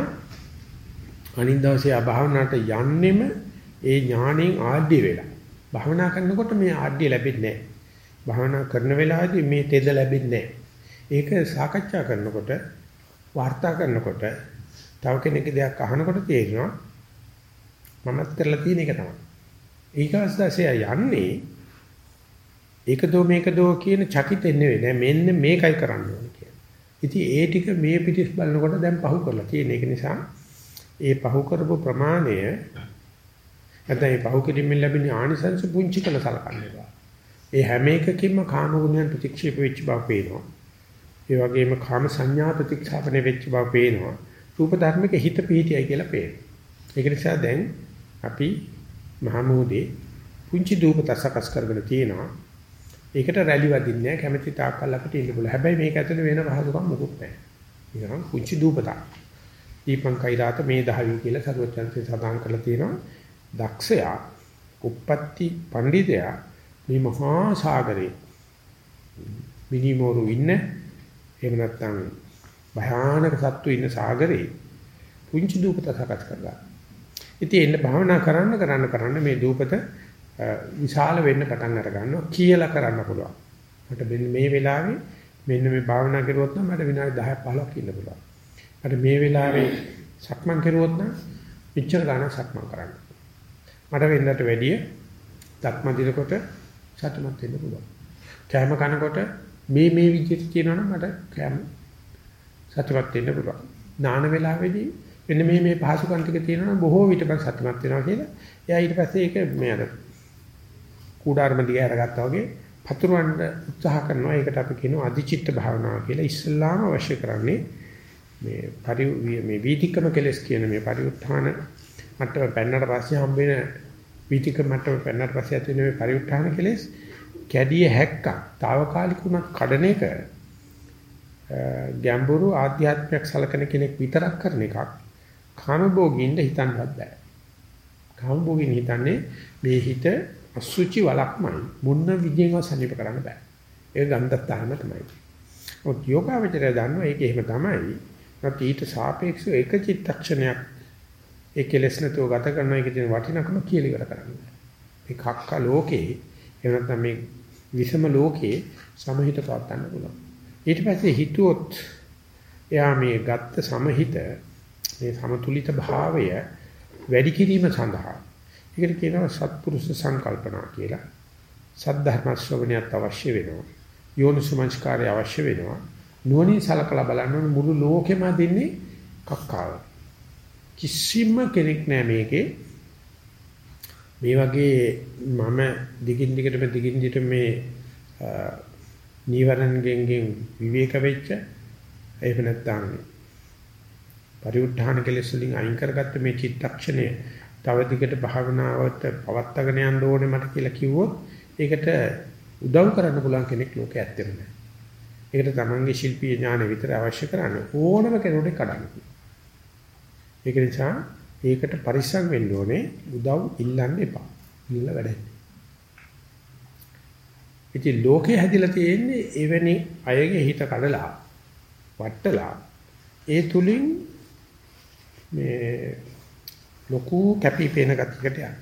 අනිත් දවසේ ආභාවනාවට යන්නෙම ඒ ඥාණයෙන් ආඩ්‍ය වෙලා. භාවනා කරනකොට මේ ආඩ්‍ය ලැබෙන්නේ නැහැ. භාවනා කරන වෙලාවේදී මේ තෙද ලැබෙන්නේ නැහැ. ඒක සාකච්ඡා කරනකොට වාර්තා කරනකොට තව කෙනෙක්ගේ දෙයක් අහනකොට තේරෙනවා මමත් කරලා තියෙන එක තමයි. ඊකස්දාසේ යන්නේ ඒක දෝ මේක දෝ කියන චකිතෙ නෙවෙයි නෑ මෙන්න මේකයි කරන්න ඕනේ කියලා. ඉතින් ඒ ටික මේ පිටිස් බලනකොට දැන් පහු කරලා තියෙන. ඒක නිසා ඒ පහු කරපු ප්‍රමාණය නැත්නම් ඒ පහු කිරීමෙන් ලැබෙන ආනිසංස පුංචි කළ සලකන්නේ. ඒ හැම එකකින්ම කාම ගුණයන් ප්‍රතික්ෂේප වෙච්ච බව පේනවා. ඒ වගේම කාම සංඥා ප්‍රතික්ෂේපණය වෙච්ච බව පේනවා. රූප ධර්මික හිත පිහිටියයි කියලා පේනවා. ඒක නිසා දැන් අපි මහමෝදේ පුංචි දූපත සකස් කරගෙන තියෙනවා. ඒකට රැලි වදින්නේ නැහැ කැමැති තාක්කල් අපිට ඉන්න පුළුවන්. හැබැයි මේක ඇතුලේ වෙන පහසුකම් මොකුත් නැහැ. නිකන් පුංචි දූපතක්. දීපං කෛරාත මේ දහවි කියලා සරුවචන්සේ සඳහන් කරලා තියෙනවා. දක්ෂයා, උප්පත්ති පඬිතයා මේ මහා සාගරේ මිනිමෝරු ඉන්න එහෙම නැත්නම් භයානක සත්තු ඉන්න සාගරේ පුංචි දූපත සකස් කරගන්න. ඉතින් එන්න භාවනා කරන්න කරන්න කරන්න මේ දූපත විශාල වෙන්න පටන් අර ගන්නවා කියලා කරන්න පුළුවන්. මට මෙන්න මේ වෙලාවේ මෙන්න මේ භාවනා කරුවොත් නම් මට විනාඩි 10ක් 15ක් ඉන්න පුළුවන්. මට මේ වෙලාවේ සක්මන් කරුවොත් නම් මෙච්චර ගාණක් සක්මන් කරන්න. මට වෙන්නට වැඩිය දක්ම දිනකොට සතුටුමත් වෙන්න පුළුවන්. කෑම කනකොට මේ මේ විදිහට කියනවනම් මට කෑම සතුටුමත් වෙන්න පුළුවන්. නාන වෙලාවේදී මෙන්න මේ මේ පහසුකම් ටික තියෙනවා බොහෝ විටක සතුටුමත් වෙනවා කියලා. එයා ඊට පස්සේ ඒක මේ අර කුඩාරම දිගේ අරගත්තා වගේ පතුරවන්න උත්සාහ කරනවා. ඒකට අපි කියනවා අධිචිත්ත භාවනාව කියලා. ඉස්සල්ලාම අවශ්‍ය කරන්නේ මේ පරි මේ වීතිකම කෙලස් කියන මේ පරිඋත්ථාන මට්ටම පෙන්නට පස්සේ හම්බ වෙන වීතිකම මට්ටම පෙන්නට පස්සේ ඇති වෙන මේ පරිඋත්ථාන කෙලස් කැඩිය හැක්කක්. తాවකාලිකුණක් කඩන එක ගැඹුරු ආධ්‍යාත්මයක් සලකන කෙනෙක් විතරක් කරන එකක්. කාමභෝගින්ද හිතන්නවත් බෑ. කාමභෝගින් හිතන්නේ මේ හිත අසුචි වලක්මයි මුන්න විදියෙන් සනීප කරන්න බෑ. ඒක ගන්ධත්තාම තමයි. ඔත් යෝගාවචරය දන්නවා ඒක එහෙම තමයි. නැත්නම් ඊට සාපේක්ෂව එක චිත්තක්ෂණයක් ඒ කෙලස් නැතුව ගත කරන එක තියෙන වටිනකම කියලා ඉවර කරන්න බෑ. මේ කක්ක ලෝකේ එහෙම නැත්නම් මේ විසම ලෝකේ සමහිත පවත්න්න පුළුවන්. ඊට පස්සේ හිතුවොත් එයා මේ ගත්ත සමහිත මේ සමතුලිත භාවය වැඩි කිරීම සඳහා ඒකට කියනවා සත්පුරුෂ සංකල්පනා කියලා. සද්ධර්ම ශ්‍රවණයත් අවශ්‍ය වෙනවා. යෝනිසමංස්කාරය අවශ්‍ය වෙනවා. නුවණින් සලකලා බලන්න මුළු ලෝකෙම දෙන්නේ කක්කාව. කිසිම කෙනෙක් නෑ මේකේ මේ වගේ මම දිගින් දිගටම දිගින් දිගට මේ නීවරණගෙන් විවේක වෙච්ච එහෙම නැත්නම් පරිඋත්ථාන කෙලෙස් වලින් අයින් කරගත්ත මේ චිත්තක්ෂණය තව දිගට භාවනාවට පවත්වාගෙන යන්න ඕනේ මට කියලා කිව්වොත් ඒකට උදව් කරන්න පුළුවන් කෙනෙක් ලෝකේ ඇත්තෙම නැහැ. ඒකට තමන්ගේ ශිල්පීය ඥාන විතර අවශ්‍ය කරන්නේ ඕනම කෙනෙකුට කඩන්න. ඒක නිසා ඒකට පරිස්සම් වෙන්න ඕනේ උදව් ඉල්ලන්න එපා. ඉල්ල වැඩ. ඉතින් ලෝකේ හැදිලා තියෙන්නේ එවැනි අයගේ හිත කඩලා වට්ටලා ඒ තුලින් මේ ලොකු කැපිපෙන ගතියකට යනවා.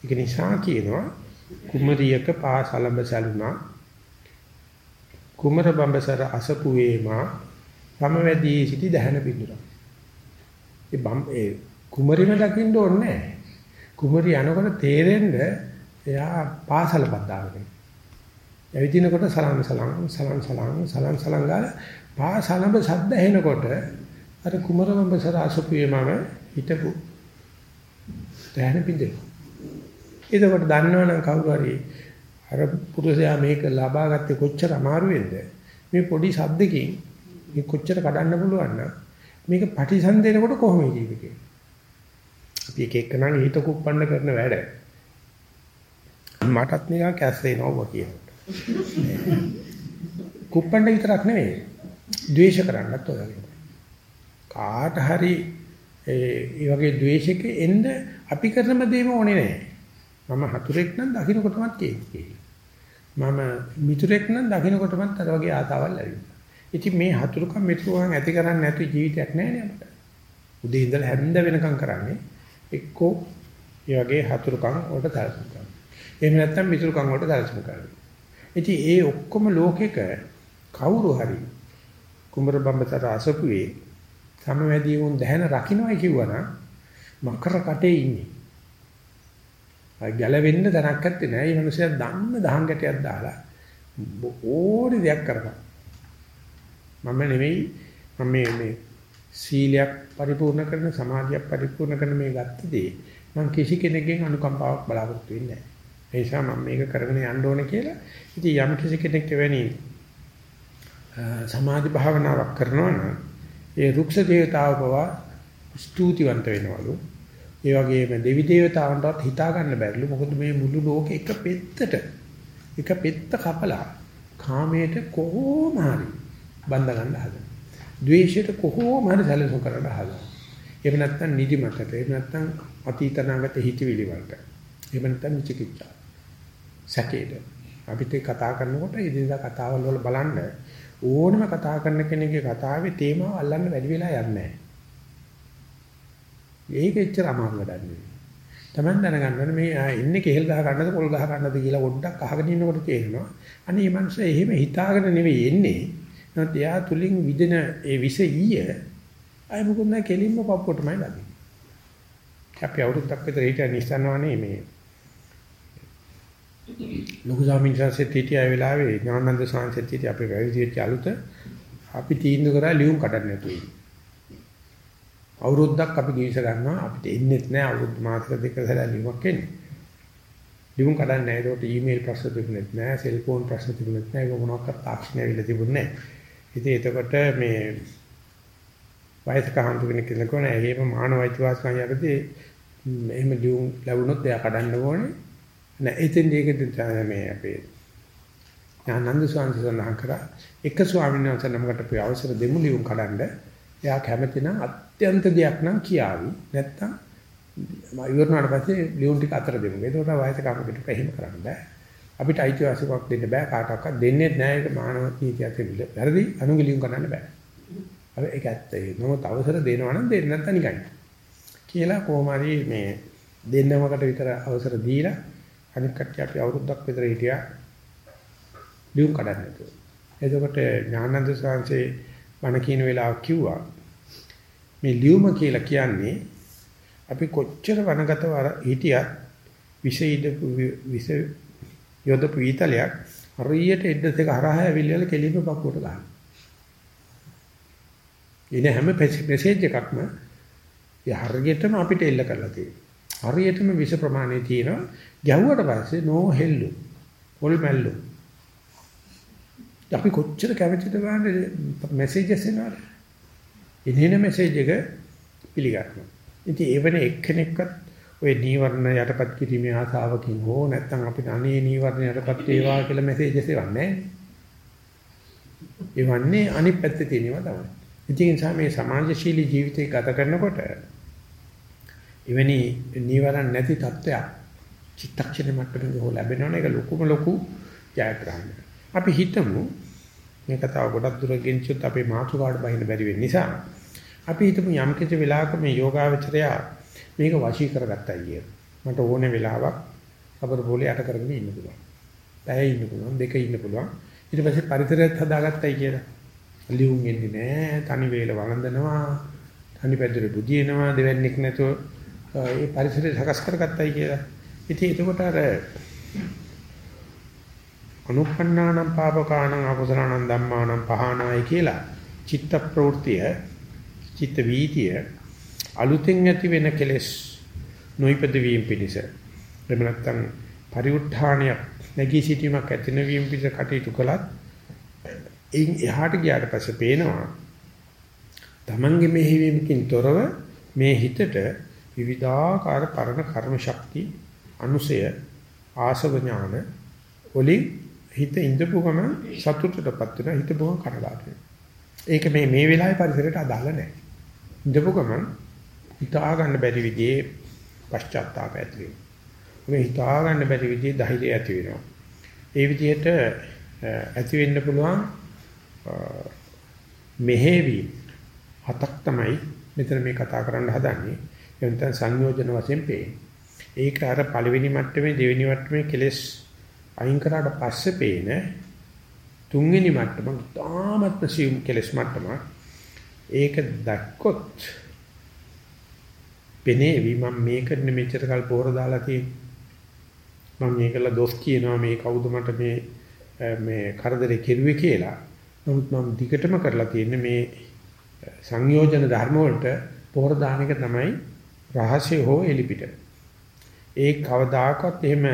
ඒක නිසා කියනවා කුමරියක පාසලඹ සැලුනා කුමර බඹසර අසපු වේමා සමවැදී සිටි දහන බිඳුරා. ඒ බම් ඒ කුමරිම දකින්න ඕනේ කුමරිය යනකොට තේරෙන්න එයා පාසල පද්දාගෙන. එවිදිනකොට සලන් සලන් සලන් සලන් සලන් සලන් ගාලා පාසලඹ සද්ද ඇහෙනකොට අර කුමර බඹසර අසපු වේමම හිටපු දහන බිඳුරා. එතකොට දන්නවනම් කවුරු හරි අර පුරුෂයා මේක ලබා ගත්තේ කොච්චර අමාරු වෙන්ද මේ පොඩි සද්දකින් මේ කොච්චර කඩන්න පුළුවන් නම් මේක පටිසන්දේනකොට කොහොමද ජීවිතේ අපි එක එකනාගේ හිත කුප්පන්න කරන වැඩ මටත් නිකන් කැස්සේනවා කියනකොට කුප්පන්න විතරක් නෙවෙයි ද්වේෂ කරන්නත් ඔය කාට හරි ඒ වගේ ද්වේෂයක එන්න අපි කරන දේම ඕනේ නැහැ මම හතුරෙක් නම් දකින්නකොටමත් කේකේ. මම මිතුරෙක් නම් දකින්නකොටමත් අර වගේ ආතාවල් ලැබෙනවා. ඉතින් මේ හතුරුකම් මිතුරුකම් ඇති කරන්නේ නැති ජීවිතයක් නෑ නේ අපිට. උදේ ඉඳලා හැන්ද වෙනකම් කරන්නේ එක්කෝ ඒ වගේ හතුරුකම් වලට සැලසුම් කරනවා. එහෙම නැත්නම් මිතුරුකම් වලට සැලසුම් කරනවා. ඉතින් ඒ ඔක්කොම ලෝකෙක කවුරු හරි කුඹර බම්බතර අසපුවේ සමවැදී වුන් දැහැන රකින්නයි කිව්වනම් මකර කටේ ඉන්නේ. ගැලවෙන්න තැනක් නැත්තේ නෑ. මේ මිනිස්සයා දන්න දහං ගැටයක් දාලා ඕනේ දෙයක් කරනවා. මම නෙවෙයි මම මේ මේ සීලයක් පරිපූර්ණ කරන සමාධියක් පරිපූර්ණ කරන මේ ගත්ත දේ මම කිසි කෙනෙක්ගෙන් අනුකම්පාවක් බලාපොරොත්තු වෙන්නේ නැහැ. ඒ නිසා මම මේක කරගෙන යන්න ඕනේ කියලා. ඉතින් යම් කිසි කෙනෙක් එවැනි සමාධි භාවනාවක් කරනවා නම් ඒ රුක්ෂ දේවතාව පවා ස්තුතිවන්ත වෙනවලු. ඒ වගේම දෙවි දේවතාවන්ටවත් හිතා ගන්න බැරිලු. මොකද මේ මුළු ලෝකෙ එක පෙත්තට එක පෙත්ත කපලා කාමයට කොහොම හරි බඳ ගන්න හදනවා. ද්වේෂයට කොහොම හරි සැලසුම් කරන්න හදනවා. එහෙම නැත්නම් නිදිමතට, එහෙම නැත්නම් අතීතනාගත හිතවිලි වලට. එහෙම නැත්නම් විචිකිච්ඡා. සැකේට. අපිට කතා කරනකොට ඉදිරියට කතාවල් වල බලන්න ඕනම කතා කරන කෙනෙක්ගේ කතාවේ තේමාව අල්ලන්න වැඩි වෙලා යන්නේ නැහැ. ඒක එච්චර අමාරු වැඩක් නෙවෙයි. Taman දැනගන්න ඕනේ මේ ඉන්නේ කෙහෙල් ගහ ගන්නද පොල් ගහ ගන්නද කියලා පොඩ්ඩක් අහගෙන ඉන්නකොට තේරෙනවා. අනේ මේ මනුස්සයා එහෙම හිතාගෙන නෙවෙයි එන්නේ. නැත්නම් එයා තුලින් විදින ඒ විස ඊය අය මොකද නැහැ කෙලින්ම පප්පොටමයි ලබන්නේ. අපි අවුරුද්දක් විතර හිටිය නිස්සන්නවනේ මේ ලොකු ස්වාමීන් වහන්සේ හිටිය වෙලාවේ ඥානන්ද සාංශෙත් හිටිය අපේ වැවිදිච්ච අලුත අපි තීන්දුව කරා ලියුම් කඩන්න නැතුව ඉන්නේ. අවුරුද්දක් අපි ගිවිස ගන්නවා අපිට එන්නේත් නැහැ අවුරුදු මාස දෙක සැරයක් ලියුමක් එන්නේ. ලියුම් කඩන්නේ නැහැ ඒකට ඊමේල් ප්‍රශ්න තිබුණෙත් නැහැ සෙල්ෆෝන් ප්‍රශ්න තිබුණෙත් නැහැ ඒක මොනවාක්වත් තාක්ෂණය ඇවිල්ලා තිබුණේ නැහැ. ඉතින් එතකොට මේ වයසක හඳු කෙනෙක් කියනකොට එහෙම මානව අයිතිවාසිකම් යටතේ එහෙම ලියුම් ලැබුණොත් එයා කඩන්න ඕනේ. නෑ එතෙන් ඒකද මේ අපේ ආනන්ද ස්වාමීන් වහන්සේ සඳහන් කරා එක ස්වාමීන් වහන්සේ නමකට අපි අවසර දෙමු ලියුම් කඩන්න. එයා කැමති නම් අත්‍යන්ත දෙයක් නම් කියාවි. නැත්තම් මම ඉවරනාට පස්සේ ලියුම් ටික අතර දෙමු. ඒකට වයසක අපිට එහෙම කරන්න බෑ. අපිට අයිතිවාසිකමක් දෙන්න බෑ කාටවත් දෙන්නේ නැහැ ඒක මානව නීතියක් විදිහට. වැරදි අනුගේ ලියුම් කරන්න බෑ. අර ඒක ඇත්ත ඒ නමුත් අවසර දෙනවා නම් දෙන්න නැත්නම් නිකන්. කියලා කොහොම හරි මේ දෙන්නමකට විතර අවසර දීලා අනිත් කට්ටිය අපි අවුරුද්දක් විතර හිටියා ලියුම් කඩන්න නැතුව. එතකොට ඥානන්ද සාංශේ බණ කියන වෙලාව කිව්වා මේ ලියුම කියලා කියන්නේ අපි කොච්චර වනගතව හිටියත් විෂයිද විෂ යොදපු ඊතලයක් හරියට එඩ්ඩස් එක හරහා ඇවිල්ලා කෙලිම පපුවට ගන්නවා. ඉන හැම මෙසේජ් එකක්ම ඒ හරියටම අපිට එල්ල කරලා තියෙනවා. හරියටම විෂ ප්‍රමාණය තියෙනවා. ගැහුවට පස්සේ නෝ හෙල්ලු. පොල් මැල්ලු. අපි කොච්චර කැමතිද බලන්න මැසේජස් එනවද? එනේන මැසේජ් එක පිළිගන්නවා. ඉතින් ඒවන එක්කෙනෙක්වත් ඔය නීවරණ යටපත් කිරීමේ ආසාවකින් හෝ නැත්නම් අපිට අනේ නීවරණ යටපත් වේවා කියලා මැසේජස් එවන්නේ එවන්නේ අනිත් පැත්තේ තියෙනවා තමයි. ඉතින් ඒ නිසා මේ සමාජශීලී ජීවිතය ගත කරනකොට එවැනි නීවරණ නැති තත්ත්වයක් චිත්තක්ෂණ මට්ටමේ හෝ ලැබෙනවනේ ඒක ලොකුම ලොකු ජයග්‍රහණයක්. අපි හිතමු මේ කතාව ගොඩක් දුර ගෙනිච්චොත් අපේ මාතෘකාවට බහින්න බැරි වෙන නිසා අපි හිතමු යම් කිසි වෙලාවක මේ යෝගාවචරය මේක වශී කරගත්තා කිය. මට ඕනේ වෙලාවක් අපර පොලේ යට කරගෙන ඉන්න පුළුවන්. පැය ඉන්න පුළුවන්, දෙක ඉන්න පුළුවන්. ඊට පස්සේ පරිසරයත් හදාගත්තයි කියලා. ලියුම් එන්නේ නැහැ, තනි වේල වළඳනවා, තනි පැදුරේ බුදිනවා, දෙවන්නේක් නැතුව ඒ පරිසරය සකස් කරගත්තයි කියලා. ඉතින් එතකොට අර අනුපන්නානම් පාපකානම් අකුසලානම් ධම්මානම් පහනායි කියලා චිත්ත ප්‍රවෘතිය චිත්ත වීතිය අලුතෙන් ඇති වෙන කෙලෙස් නොයිපද වීම පිණිස එහෙම නැත්නම් පරිඋත්ථානයක් නැගී සිටීමක් ඇති නොවීම පිණිස කටයුතු කළත් එයින් එහාට ගියාට පස්සේ පේනවා තමන්ගේ මෙහෙවීමකින් තොරව මේ හිතට විවිධාකාර පරණ කර්ම ශක්ති අනුසය ආසව ඥාන වලින් හිත ඉඳපු ගමන් සතුටටපත් වෙනවා හිතපු ගමන් කනගාටු වෙනවා. ඒක මේ මේ වෙලාවේ පරිසරයට අදාළ නැහැ. ඉඳපු ගමන් හිතා ගන්න බැරි විදිහේ පශ්චාත්තාප ඇති වෙනවා. මේ හිතා ගන්න බැරි විදිහේ ධෛර්යය ඇති වෙනවා. ඒ විදිහට ඇති වෙන්න පුළුවන් මෙහෙවි හතක් තමයි මෙතන මේ කතා කරන්න හදන්නේ. එතන සංයෝජන වශයෙන් පේන්නේ. ඒක අර පළවෙනි මට්ටමේ දෙවෙනි මට්ටමේ කෙලස් අයින් කරාට පස්සේ පේන තුන්වෙනි මට්ටම තාමත් සියුම් කෙලස් මට්ටම ඒක දැක්කොත් පෙනේවි. මම මේකට මෙච්චර කල් පොර දාලා තියෙන්නේ. මම මේකලා දොස් කියනවා මේ කවුද මට මේ මේ කරදරේ කෙරුවේ කියලා. නමුත් මම දිගටම කරලා තියෙන්නේ මේ සංයෝජන ධර්ම වලට පොර දාන එක තමයි රහස්‍ය හෝ එලිපිට. ඒ කවදාකවත් එහෙම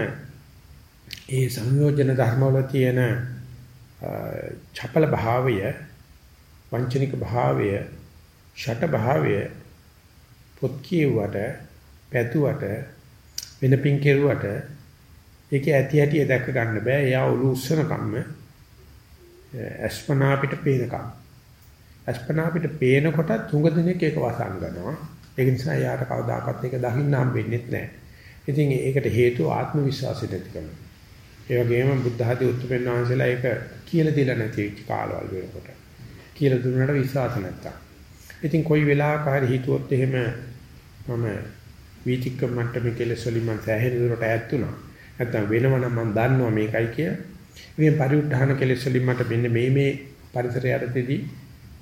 ඒ සංයෝජන ධර්මවල තියෙන චපල භාවය වංචනික භාවය ෂට භාවය පොත් කියුවට පැතුවට වෙන පින් කෙරුවට ඒකේ ඇති ඇටි දැක ගන්න බෑ. එයා ඔලු උස්සන කම්ම අස්පනා අපිට පේනකම්. අස්පනා අපිට පේනකොට තුඟ දිනක ඒක වසන් ගන්නවා ඒක නිසා යාට කවදාකවත් ඒක දකින්න හම් වෙන්නේ නැහැ. ඉතින් ඒකට හේතුව ආත්ම විශ්වාසය නැතිකම ඒ වගේම බුද්ධ ආදී උත්තරපෙන් වහන්සේලා ඒක කියලා දෙලා නැති කාලවල වෙනකොට. කියලා දුන්නාට විශ්වාස නැත්තම්. ඉතින් කොයි වෙලාවක හරි හිතුවොත් එහෙම මම වීතික්ක මට්ටමේ කෙලෙස් වලින් මම සෑහෙන දුරට ඈත් වුණා. නැත්තම් වෙනවනම් මම දන්නවා මේකයි කිය. ඉතින් පරිඋත්ථාන කෙලෙස් වලින් මට මෙන්න මේ මේ පරිසරය යටතේදී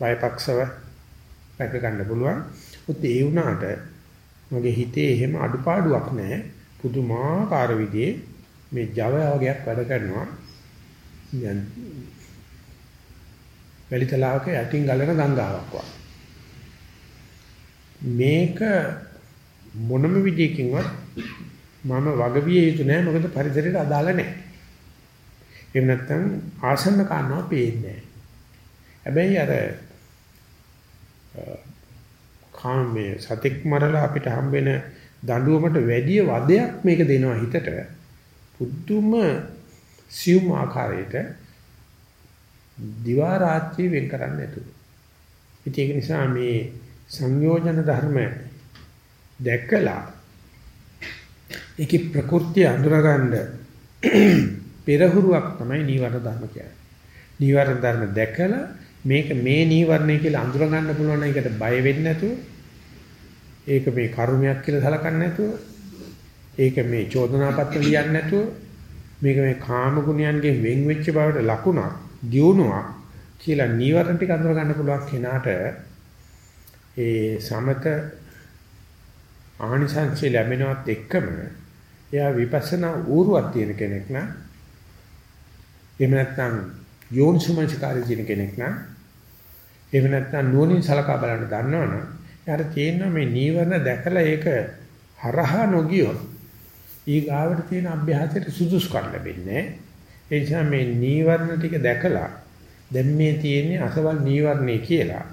බයපක්ෂව රැක ගන්න පුළුවන්. උත් ඒ වුණාට මගේ හිතේ එහෙම අඩුපාඩුවක් නැහැ. පුදුමාකාර විදිහේ මේ Java වගේක් වැඩ කරනවා. දැන් වැලිතලාවක යටින් ගලන ගංගාවක් වගේ. මේක මොනම විදියකින්වත් මම වගවිය යුතු නෑ මොකද පරිසරයට අදාළ නෑ. එහෙම නැත්නම් ආසන්න කාරණා පේන්නේ හැබැයි අර කාමයේ සතෙක් මරලා අපිට හම්බෙන දඬුවමට වැඩි වදයක් මේක දෙනවා හිතට. පුදුම සියුම් ආකාරයට දිවා රාත්‍රී වෙන් කරන්නේ නැතුව. ඉතින් ඒක නිසා මේ සංයෝජන ධර්ම දැකලා ඒකේ ප්‍රകൃතිය අඳුරගන්න පෙරහුරුවක් තමයි නීවරණ ධර්ම කියන්නේ. නීවරණ ධර්ම දැකලා මේක මේ නීවරණය කියලා අඳුර ගන්න පුළුවන් නම් ඒකට බය වෙන්නේ නැතුව ඒක මේ කර්මයක් කියලා සලකන්නේ නැතුව ඒක මේ චෝදනාපත්‍ර ලියන්නේ නැතුව මේක මේ කාම ගුණයන්ගෙන් වෙන් වෙච්ච බවට ලකුණක් දියුණුවක් කියලා නීවරණ ටික අඳුර ගන්න පුළුවන් කෙනාට ඒ සමත ආනිසංසය ලැබෙනවත් එක්කම එයා විපස්සනා ඌරුවක් තියෙන කෙනෙක් නා එහෙම නැත්නම් යෝනිසමංසකාරී තියෙන කෙනෙක් නා එහෙම නැත්නම් නුවණින් සලකා බලන්න දන්නවනම් එයාට තියෙනවා මේ නීවරණ දැකලා ඒක හරහා නොගියොත් ඊගාවට තියෙන අභ්‍යාසයට සුදුසුකම් ලැබෙන්නේ. ඒ නිසා මේ නීවරණ ටික දැකලා දැන් මේ තියෙන්නේ අසවල් නීවරණේ කියලා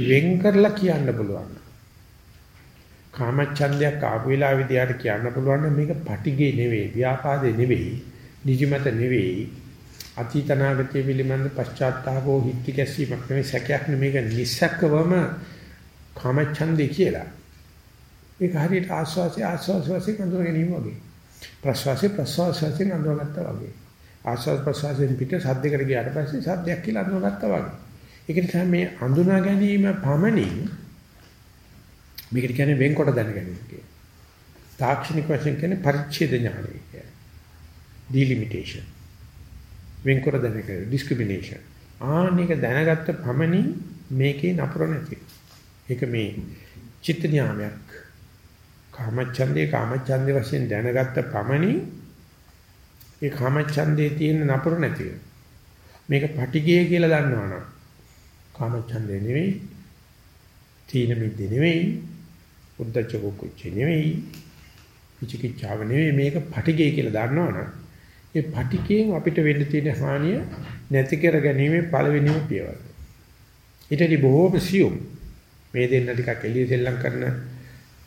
වෙන් කරලා කියන්න පුළුවන්. කාමච්ඡන්දයක් ආපු වෙලාවේදී යාට කියන්න පුළුවන් මේක පටිගේ නෙවෙයි, ව්‍යාපාදේ නෙවෙයි, නිදිමත නෙවෙයි, අතීතනාගතය පිළිබඳ පශ්චාත්තාපෝ හිත්ති කැසීමක් නෙවෙයි සැකයක් නෙමේක නිසක්කවම කාමච්ඡන්දේ කියලා. ඒක හරියට ආස්වාසිය ආස්වාසිය අඳුර ගැනීම වගේ. ප්‍රසවාසය ප්‍රසවාසයෙන් අඳුරගත්තා වගේ. ආස්වාද ප්‍රසවාසයෙන් පිට සද්දයකට ගියාට පස්සේ සද්දයක් කියලා අඳුරගත්තා වගේ. ඒක නිසා මේ අඳුනා ගැනීම පමණින් මේකට කියන්නේ වෙන්කොට දැන ගැනීම කියලා. තාක්ෂණික වශයෙන් කියන්නේ පරිච්ඡේද ඥානය කියලා. delimitation. වෙන්කොට දැන ගැනීම discrimination. ආනික දැනගත්ත පමණින් මේකේ නපුර නැති. ඒක මේ චිත්ත ඥානයක්. කාමච්ඡන්දේ කාමච්ඡන්දේ වශයෙන් දැනගත්ත පමණින් ඒ කාමච්ඡන්දේ තියෙන නපුර නැති මේක පටිගය කියලා දන්නවනම් කාමච්ඡන්දේ නෙවෙයි තීන මිද්ද නෙවෙයි උද්දච්ච කුච්ච නෙවෙයි විචිකිච්ඡාව නෙවෙයි මේක පටිගය කියලා දන්නවනම් ඒ පටිකයෙන් අපිට වෙන්න තියෙන හානිය නැති කර ගැනීම පළවෙනිම පියවර. ඊටදී බොහෝම සියුම් මේ දෙන්න ටිකක් එළිය සෙල්ලම් කරන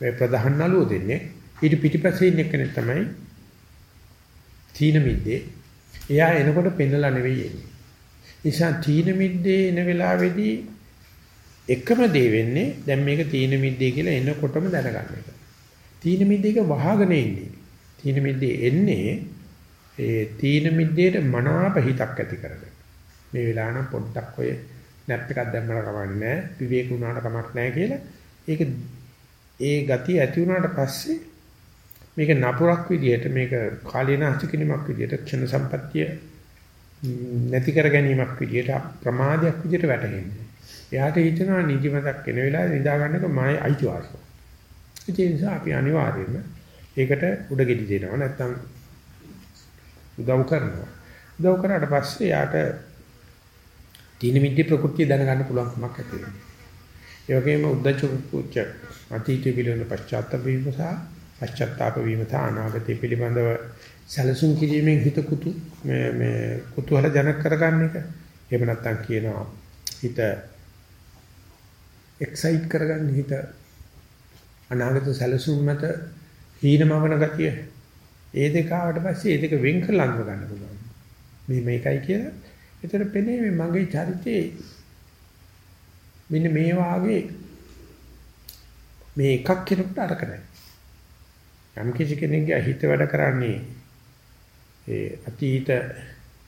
මේ ප්‍රධාන නළුව දෙන්නේ ඊට පිටිපස්සේ ඉන්න කෙනෙක් තමයි තීන මිද්දේ. එයා එනකොට පෙන්නලා නෙවෙයි එන්නේ. නිසා තීන මිද්දේ එන වෙලාවේදී එකම දේ වෙන්නේ දැන් මේක තීන මිද්දේ කියලා එනකොටම දැනගන්න එක. තීන මිද්දේක වහගෙන ඉන්නේ. තීන මිද්දේ එන්නේ ඒ තීන මිද්දේට මනාප හිතක් ඇති කරගෙන. මේ වෙලාව නම් පොඩ්ඩක් ඔය නැප් එකක් දැම්මම කමන්නේ නැහැ. විවේක වුණාට කමක් නැහැ කියලා. ඒක ඒ ගතිය ඇති වුණාට පස්සේ මේක නපුරක් විදියට මේක කාලීනාස්තිකිනීමක් විදියට ක්ෂණ සම්පත්තිය නැති කර ගැනීමක් විදියට ප්‍රමාදයක් විදියට වැටහෙන්නේ. එයාට හිතනවා නිදිමතක් එන වෙලාවේ නිදා ගන්නක මායි අයිතිවාසිකම. ඒ නිසා අපි අනිවාර්යයෙන්ම ඒකට උඩගෙඩි දෙනවා නැත්නම් උදව් කරනවා. උදව් කරාට පස්සේ යාට තීන මිද්‍ය ප්‍රകൃතිය දැනගන්න පුළුවන්කමක් ඇති වෙනවා. ඒ වගේම උද්දච්ච කුච්ච අතීතය පිළිබඳ පශ්චාත්තාප වීම සහ පශ්චාත්තාප වීම සහ අනාගතය පිළිබඳව සැලසුම් කිරීමෙන් හිත කුතු මේ මේ කුතුහල ජනක කරගන්න එක. එහෙම නැත්නම් කියනවා හිත එක්සයිට් කරගන්න හිත අනාගත සැලසුම් මත හීනමවන ගතිය. ඒ දෙක ආවට පස්සේ ඒ දෙක වෙන් කරලා අඳුර ගන්න පුළුවන්. මේ මේකයි කියලා. ඒතර පෙනේ මගේ චරිතේ මෙන්න මේ වාගේ මේ එකක් කෙනෙකුට අරක නැහැ. යම් කිසි කෙනෙක්ගේ හිත වැඩ කරන්නේ ඒ අතීත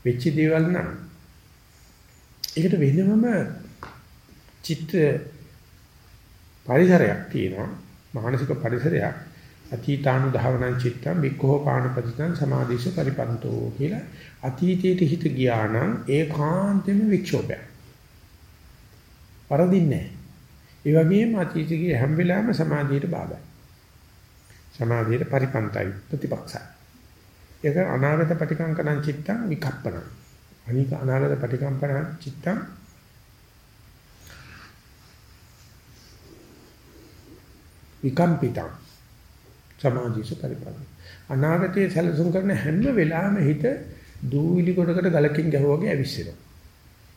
වෙච්ච දේවල් නම් ඒකට වෙනමම චිත්ත පරිසරයක් තියෙනවා මානසික පරිසරයක් අතීතානුධාවනං චිත්තං වික්ඛෝ පාණපතිතං සමාධිස පරිපන්තෝ කියලා අතීතයට හිත ගියා නම් ඒකාන්තෙම වික්ෂෝභයක් වරදින්නේ නැහැ. ඒ වගේම අතීතයේ හැම වෙලාවෙම සමාධියට බාධායි. සමාධියට පරිපන්තයි ප්‍රතිපක්ෂයි. ඒක අනාගත පටිකංකණං චිත්තං විකප්පන. අනික අනාගත පටිකම්පන චිත්තං විකම්පිතං සමාධිස පරිපන්න. අනාගතයේ සැලසුම් කරන හැම වෙලාවෙම හිත දූවිලි කොටකට ගලකින් ගැහුවා වගේ ඇවිස්සෙනවා.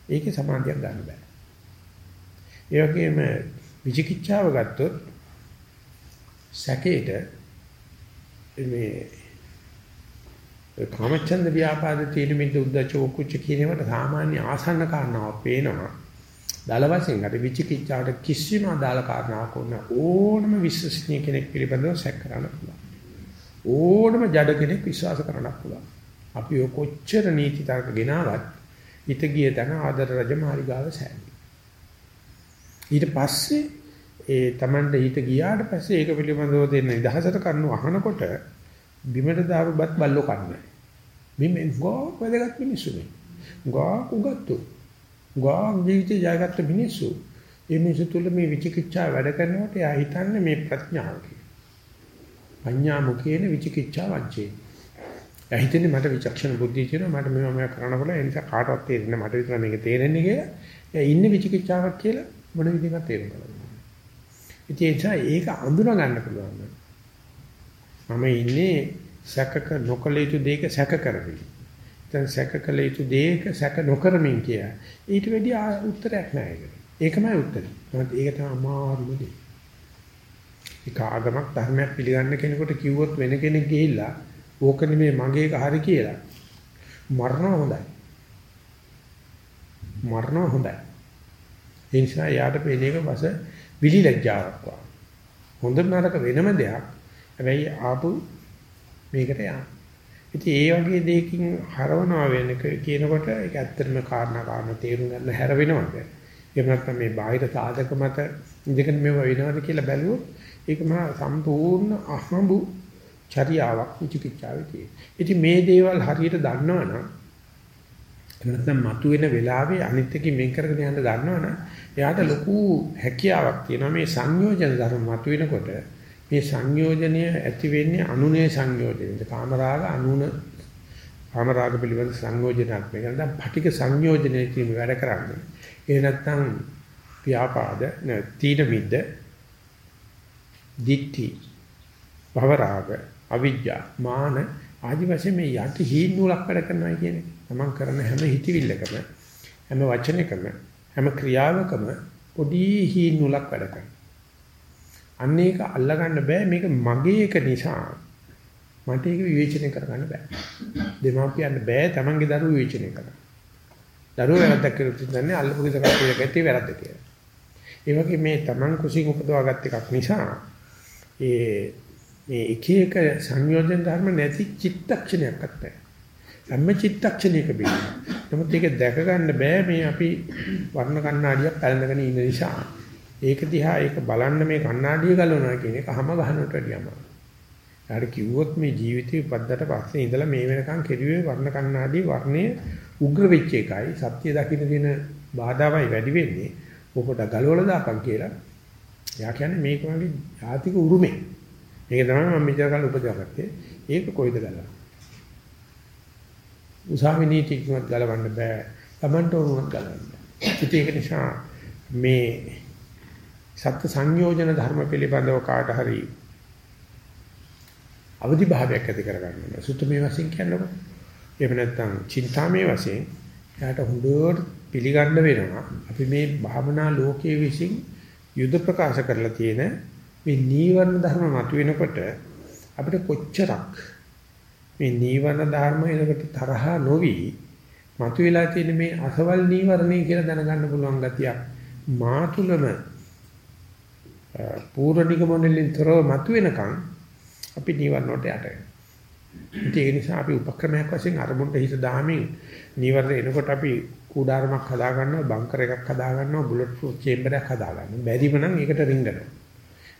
ඒකේ සමාධියක් ගන්න බෑ. ඒ වගේම විචිකිච්ඡාව ගත්තොත් සැකේට මේ කාමචන්ද ව්‍යාපාද තීන මිද්ද උද්දච්ච කුච්ච කියනවට සාමාන්‍ය ආසන්න කාරණාවක් පේනවා. දල වශයෙන් අර විචිකිච්ඡාවට කිසිම අදාළ කාරණාවක් ඕනම විශ්වසනීය කෙනෙක් පිළිබඳව සැක කරන්න පුළුවන්. ඕනම ජඩ කෙනෙක් විශ්වාස කරන්න පුළුවන්. අපි ඔය කොච්චර නීති තර්ක ගෙනාවත් හිත ගිය තැන ආදර රජ මාලිගාව සෑදී. ඊට පස්සේ ඒ Tamande හිත ගියාට පස්සේ ඒක පිළිබඳව දෙන්න නිදහසට කරුණු අහනකොට බිමට දාපුවත් බල්ලෝ කන්නේ. බිමෙන් ගෝ වැඩගත් මිනිස්සු මේ. ගෝ උගත්තු. ගෝ ජීවිතය ජයගත්ත මිනිස්සු. මේ මිනිස්සු තුල මේ විචිකිච්ඡා වැඩ කරනකොට එයා හිතන්නේ මේ ප්‍රඥාව කියලා. පඤ්ඤා මුකේන විචිකිච්ඡා වංචේ. එයා හිතන්නේ මට විචක්ෂණ බුද්ධිය තියෙනවා මට මේවා මේවා කරන්න බෑ ඒ නිසා කාටවත් තේරෙන්නේ මට විතර මේක තේරෙන්නේ කියලා. එයා ඉන්නේ විචිකිච්ඡාවක් කියලා මොන විදිහකට තේරුම් ගන්නද? ඉතින් ඒක අඳුනා ගන්න පුළුවන්. මම ඉන්නේ සැකක නොකල යුතු දෙයක සැක කරමින්. දැන් සැකකල යුතු දෙයක සැක නොකරමින් කිය. ඊට වැඩි උත්තරයක් නැහැ ඒකට. ඒකමයි උත්තරේ. මොකද ඒක තමයි අමාරුම දේ. ඒක ආගමක් ධර්මයක් පිළිගන්න කෙනෙකුට කිව්වොත් වෙන කෙනෙක් ගිහිල්ලා ඕක නෙමෙයි මගේ එක හරි කියලා මරණ හොඳයි. මරණ හොඳයි. ඒ නිසා යාට පෙළ එක වස විලිලැජ්ජාවක් වගේ. හොඳ නරක වෙනම දෙයක්. හැබැයි ආපු මේකට යන්න. ඉතින් ඒ වගේ දෙයකින් හරවනවා වෙන කියනකොට ඒක ඇත්තටම කාරණා කාරණා තේරුම් ගන්න හැර වෙනවද? එහෙම නැත්නම් මේ බාහිර සාධක මත ඉඳගෙන මේව වෙනවද කියලා බැලුවොත් ඒක මහා සම්පූර්ණ අහඹු චර්යාවක් විචිකිච්ඡාවේ තියෙන. ඉතින් මේ දේවල් හරියට දන්නවනම් නැත්නම් මතුවෙන වෙලාවේ අනිත් එකකින් වෙන් කරගෙන යන්න දන්නවනම් එයාට ලොකු හැකියාවක් තියෙනවා මේ සංයෝජන ධර්ම මතුවෙනකොට මේ සංයෝජනය ඇති වෙන්නේ අනුනේ සංයෝජනෙද කාමරාග අනුන කාමරාග පිළිබඳ සංයෝජනයක් මේක නැත්නම් පටික සංයෝජනයේ තියෙන වැඩ කරන්නේ. ඒ නැත්නම් ව්‍යාපාද තීන මිද්ද දිට්ඨි භවරාග අවිජ්ජා මාන ආදි වශයෙන් මේ යටි හීන නූලක් වැඩ කරනවා කියන්නේ තමන් කරන හැම හිතවිල්ලකම හැම වචනයකම හැම ක්‍රියාවකම පොඩි හීන නූලක් වැඩ කරනවා. අන්න ඒක අල්ලගන්න බෑ මේක මගේ එක නිසා මට ඒක විවේචනය කරගන්න බෑ. දෙමාපියන්ට බෑ තමන්ගේ දරුවෝ විවේචනය කරන්න. දරුවෝ වැරද්දක් කළොත් ඉතින් අල්ලපු ගෙදර කට්ටිය ගැටේ වැරද්ද කියලා. ඒ වගේ මේ තමන් කුසින් උපදවාගත් එකක් නිසා ඒ මේ එක එක සංයෝජන ධර්ම නැති චිත්තක්ෂණයක් අත්දැක. හැම චිත්තක්ෂණයක බින්න. නමුත් ඒක දැක ගන්න බෑ මේ අපි වර්ණ කණ්ණාඩියක් පැලඳගෙන ඉන්න නිසා. ඒක දිහා ඒක බලන්න මේ කණ්ණාඩිය ගලවනවා කියන එක හැම ගහනට වැඩියම. ඊට කිව්වොත් මේ ජීවිතේ පද්දට පස්සේ ඉඳලා මේ වෙනකන් කෙරුවේ වර්ණ කණ්ණාඩිය වර්ණයේ උග්‍ර වෙච්ච එකයි. සත්‍ය දකින්න තියෙන බාධාවයි වැඩි වෙන්නේ. ඔකට ගලවලා දාපන් කියලා. එයා කියන්නේ මේක වගේ ආතික උරුමේ. මේක තමයි මම මෙච්චර කාලෙ උපදවගත්තේ. ඒක කොයිද ගලවන්නේ? උසාවි නීතියකින්වත් ගලවන්න බෑ. Tamanට උරුමත් ගලවන්න බෑ. ඒක නිසා මේ සත්‍ය සංයෝජන ධර්ම පිළිබඳව කාට හරි අවදි භාවයක් ඇති කරගන්න ඕනේ. සුත්තමේ වශයෙන් කියනකොට එහෙම නැත්නම් චින්තාමේ වශයෙන් එයාට හොඳට පිළිගන්න වෙනවා. අපි මේ භාවනා ලෝකයේ විසින් යුද ප්‍රකාශ කරලා තියෙන මේ නීවරණ ධර්ම මතුවෙනකොට අපිට කොච්චරක් මේ නීවරණ ධර්ම එනකොට තරහා නොවි මතුවලා තියෙන මේ අසවල් නීවරණේ කියලා දැනගන්න පුළුවන් ගතියක් මා තුලම පූර්ණ නිගමනෙලින් තොරව මතුවෙනකන් අපි නීවරණ වලට යට වෙනවා. ඒ නිසා අපි උපක්‍රමයක් වශයෙන් අරමුණට හිත දාමින් නීවරණ එනකොට අපි කුඩාරමක් හදා ගන්නවා, බංකර් එකක් හදා ගන්නවා, බුලට් ප්‍රූෆ් චේම්බර් එකක් හදා ගන්නවා. බැරිම නම් ඒකට රිංගනවා.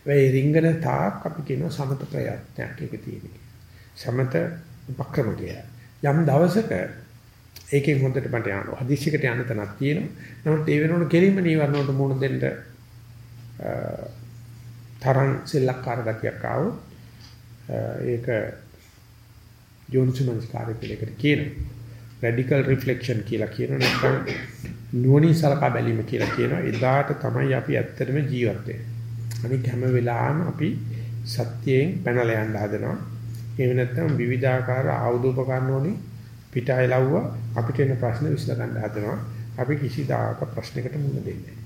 ඒ රිංගන තාක් අපි කියනවා සමත ප්‍රයත්නයක් එක තියෙනවා. සමත උපක්‍රම කියලා. යම් දවසක ඒකෙන් හොඳට මට යනවා. හදිස්සියකට යන්න තැනක් තියෙනවා. නමුත් ඒ වෙනකොට කෙලින්ම නීවරණ වලට මුහුණ දෙන්න තරම් සෙල්ලක්කාර ගතියක් ආවොත් ඒක යෝනිසමනස්කාරය කියලා එකට කියනවා. රැඩිකල් රිෆ්ලෙක්ෂන් කියලා කියනවා නැත්නම් නුවණින් සලකා බැලීම කියලා කියනවා. එදාට තමයි අපි ඇත්තටම ජීවත් වෙන්නේ. අනික හැම වෙලාවෙම අපි සත්‍යයෙන් පැනලා යන්න හදනවා. එහෙම නැත්නම් විවිධාකාර ආයුධ උපකරණ වලින් පිටාය ලව්ව අපිට එන ප්‍රශ්න විසඳ ගන්න හදනවා. අපි කිසිදාක ප්‍රශ්නයකට මුහුණ දෙන්නේ නැහැ.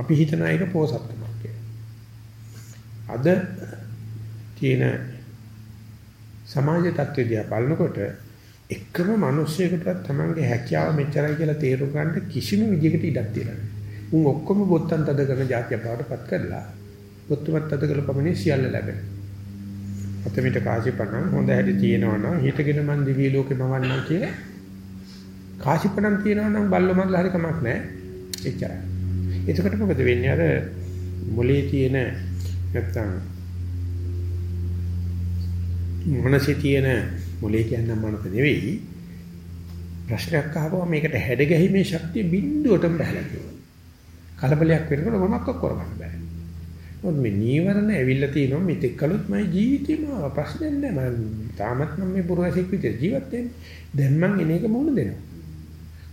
අපි හිතන එක පෝසත්කමක් කියලා. අද තියෙන සමාජ තත්ත්වය දිහා බලනකොට එකම මිනිස්සෙකුට තමන්ගේ හැකියාව මෙච්චරයි කියලා තේරුම් ගන්න කිසිම විදිහකට ඉඩක් තියලා නැහැ. උන් ඔක්කොම බොත්තම් තද කරන જાතිය බවට පත් කරලා බොත්තමත් තද කළ පමණින් සියල්ල ලැබෙනවා. අතමිට කාසිපණන් හොඳ හැටි තියෙනවා නම් හිතගෙන මන් දිවි ලෝකෙ මවන්නම් කියලා කාසිපණන් තියෙනවා නම් බල්ලෝ මල්ල හරි කමක් නැහැ එච්චරයි එතකොට මොකද වෙන්නේ අර මොලේ තියෙන නැත්තම් මනසේ තියෙන මොලේ කියන්න මනස නෙවෙයි. ප්‍රශ්නයක් අහපුවා මේකට හැඩ ගැහිමේ ශක්තිය බිඳුවටම බහලා තියෙනවා. කලබලයක් වෙනකොට මොනක්ක කරගන්න බෑ. මොකද මේ නීවරණ ඇවිල්ලා තියෙනවා මෙතෙක් කලොත් මගේ ජීවිතේම ප්‍රශ්නයක් නෑ. මම තාමත් මම මේ පුරවැසියෙක් විදිහට ජීවත් වෙන්නේ. දැන් මං එන එක මොන දෙනවා?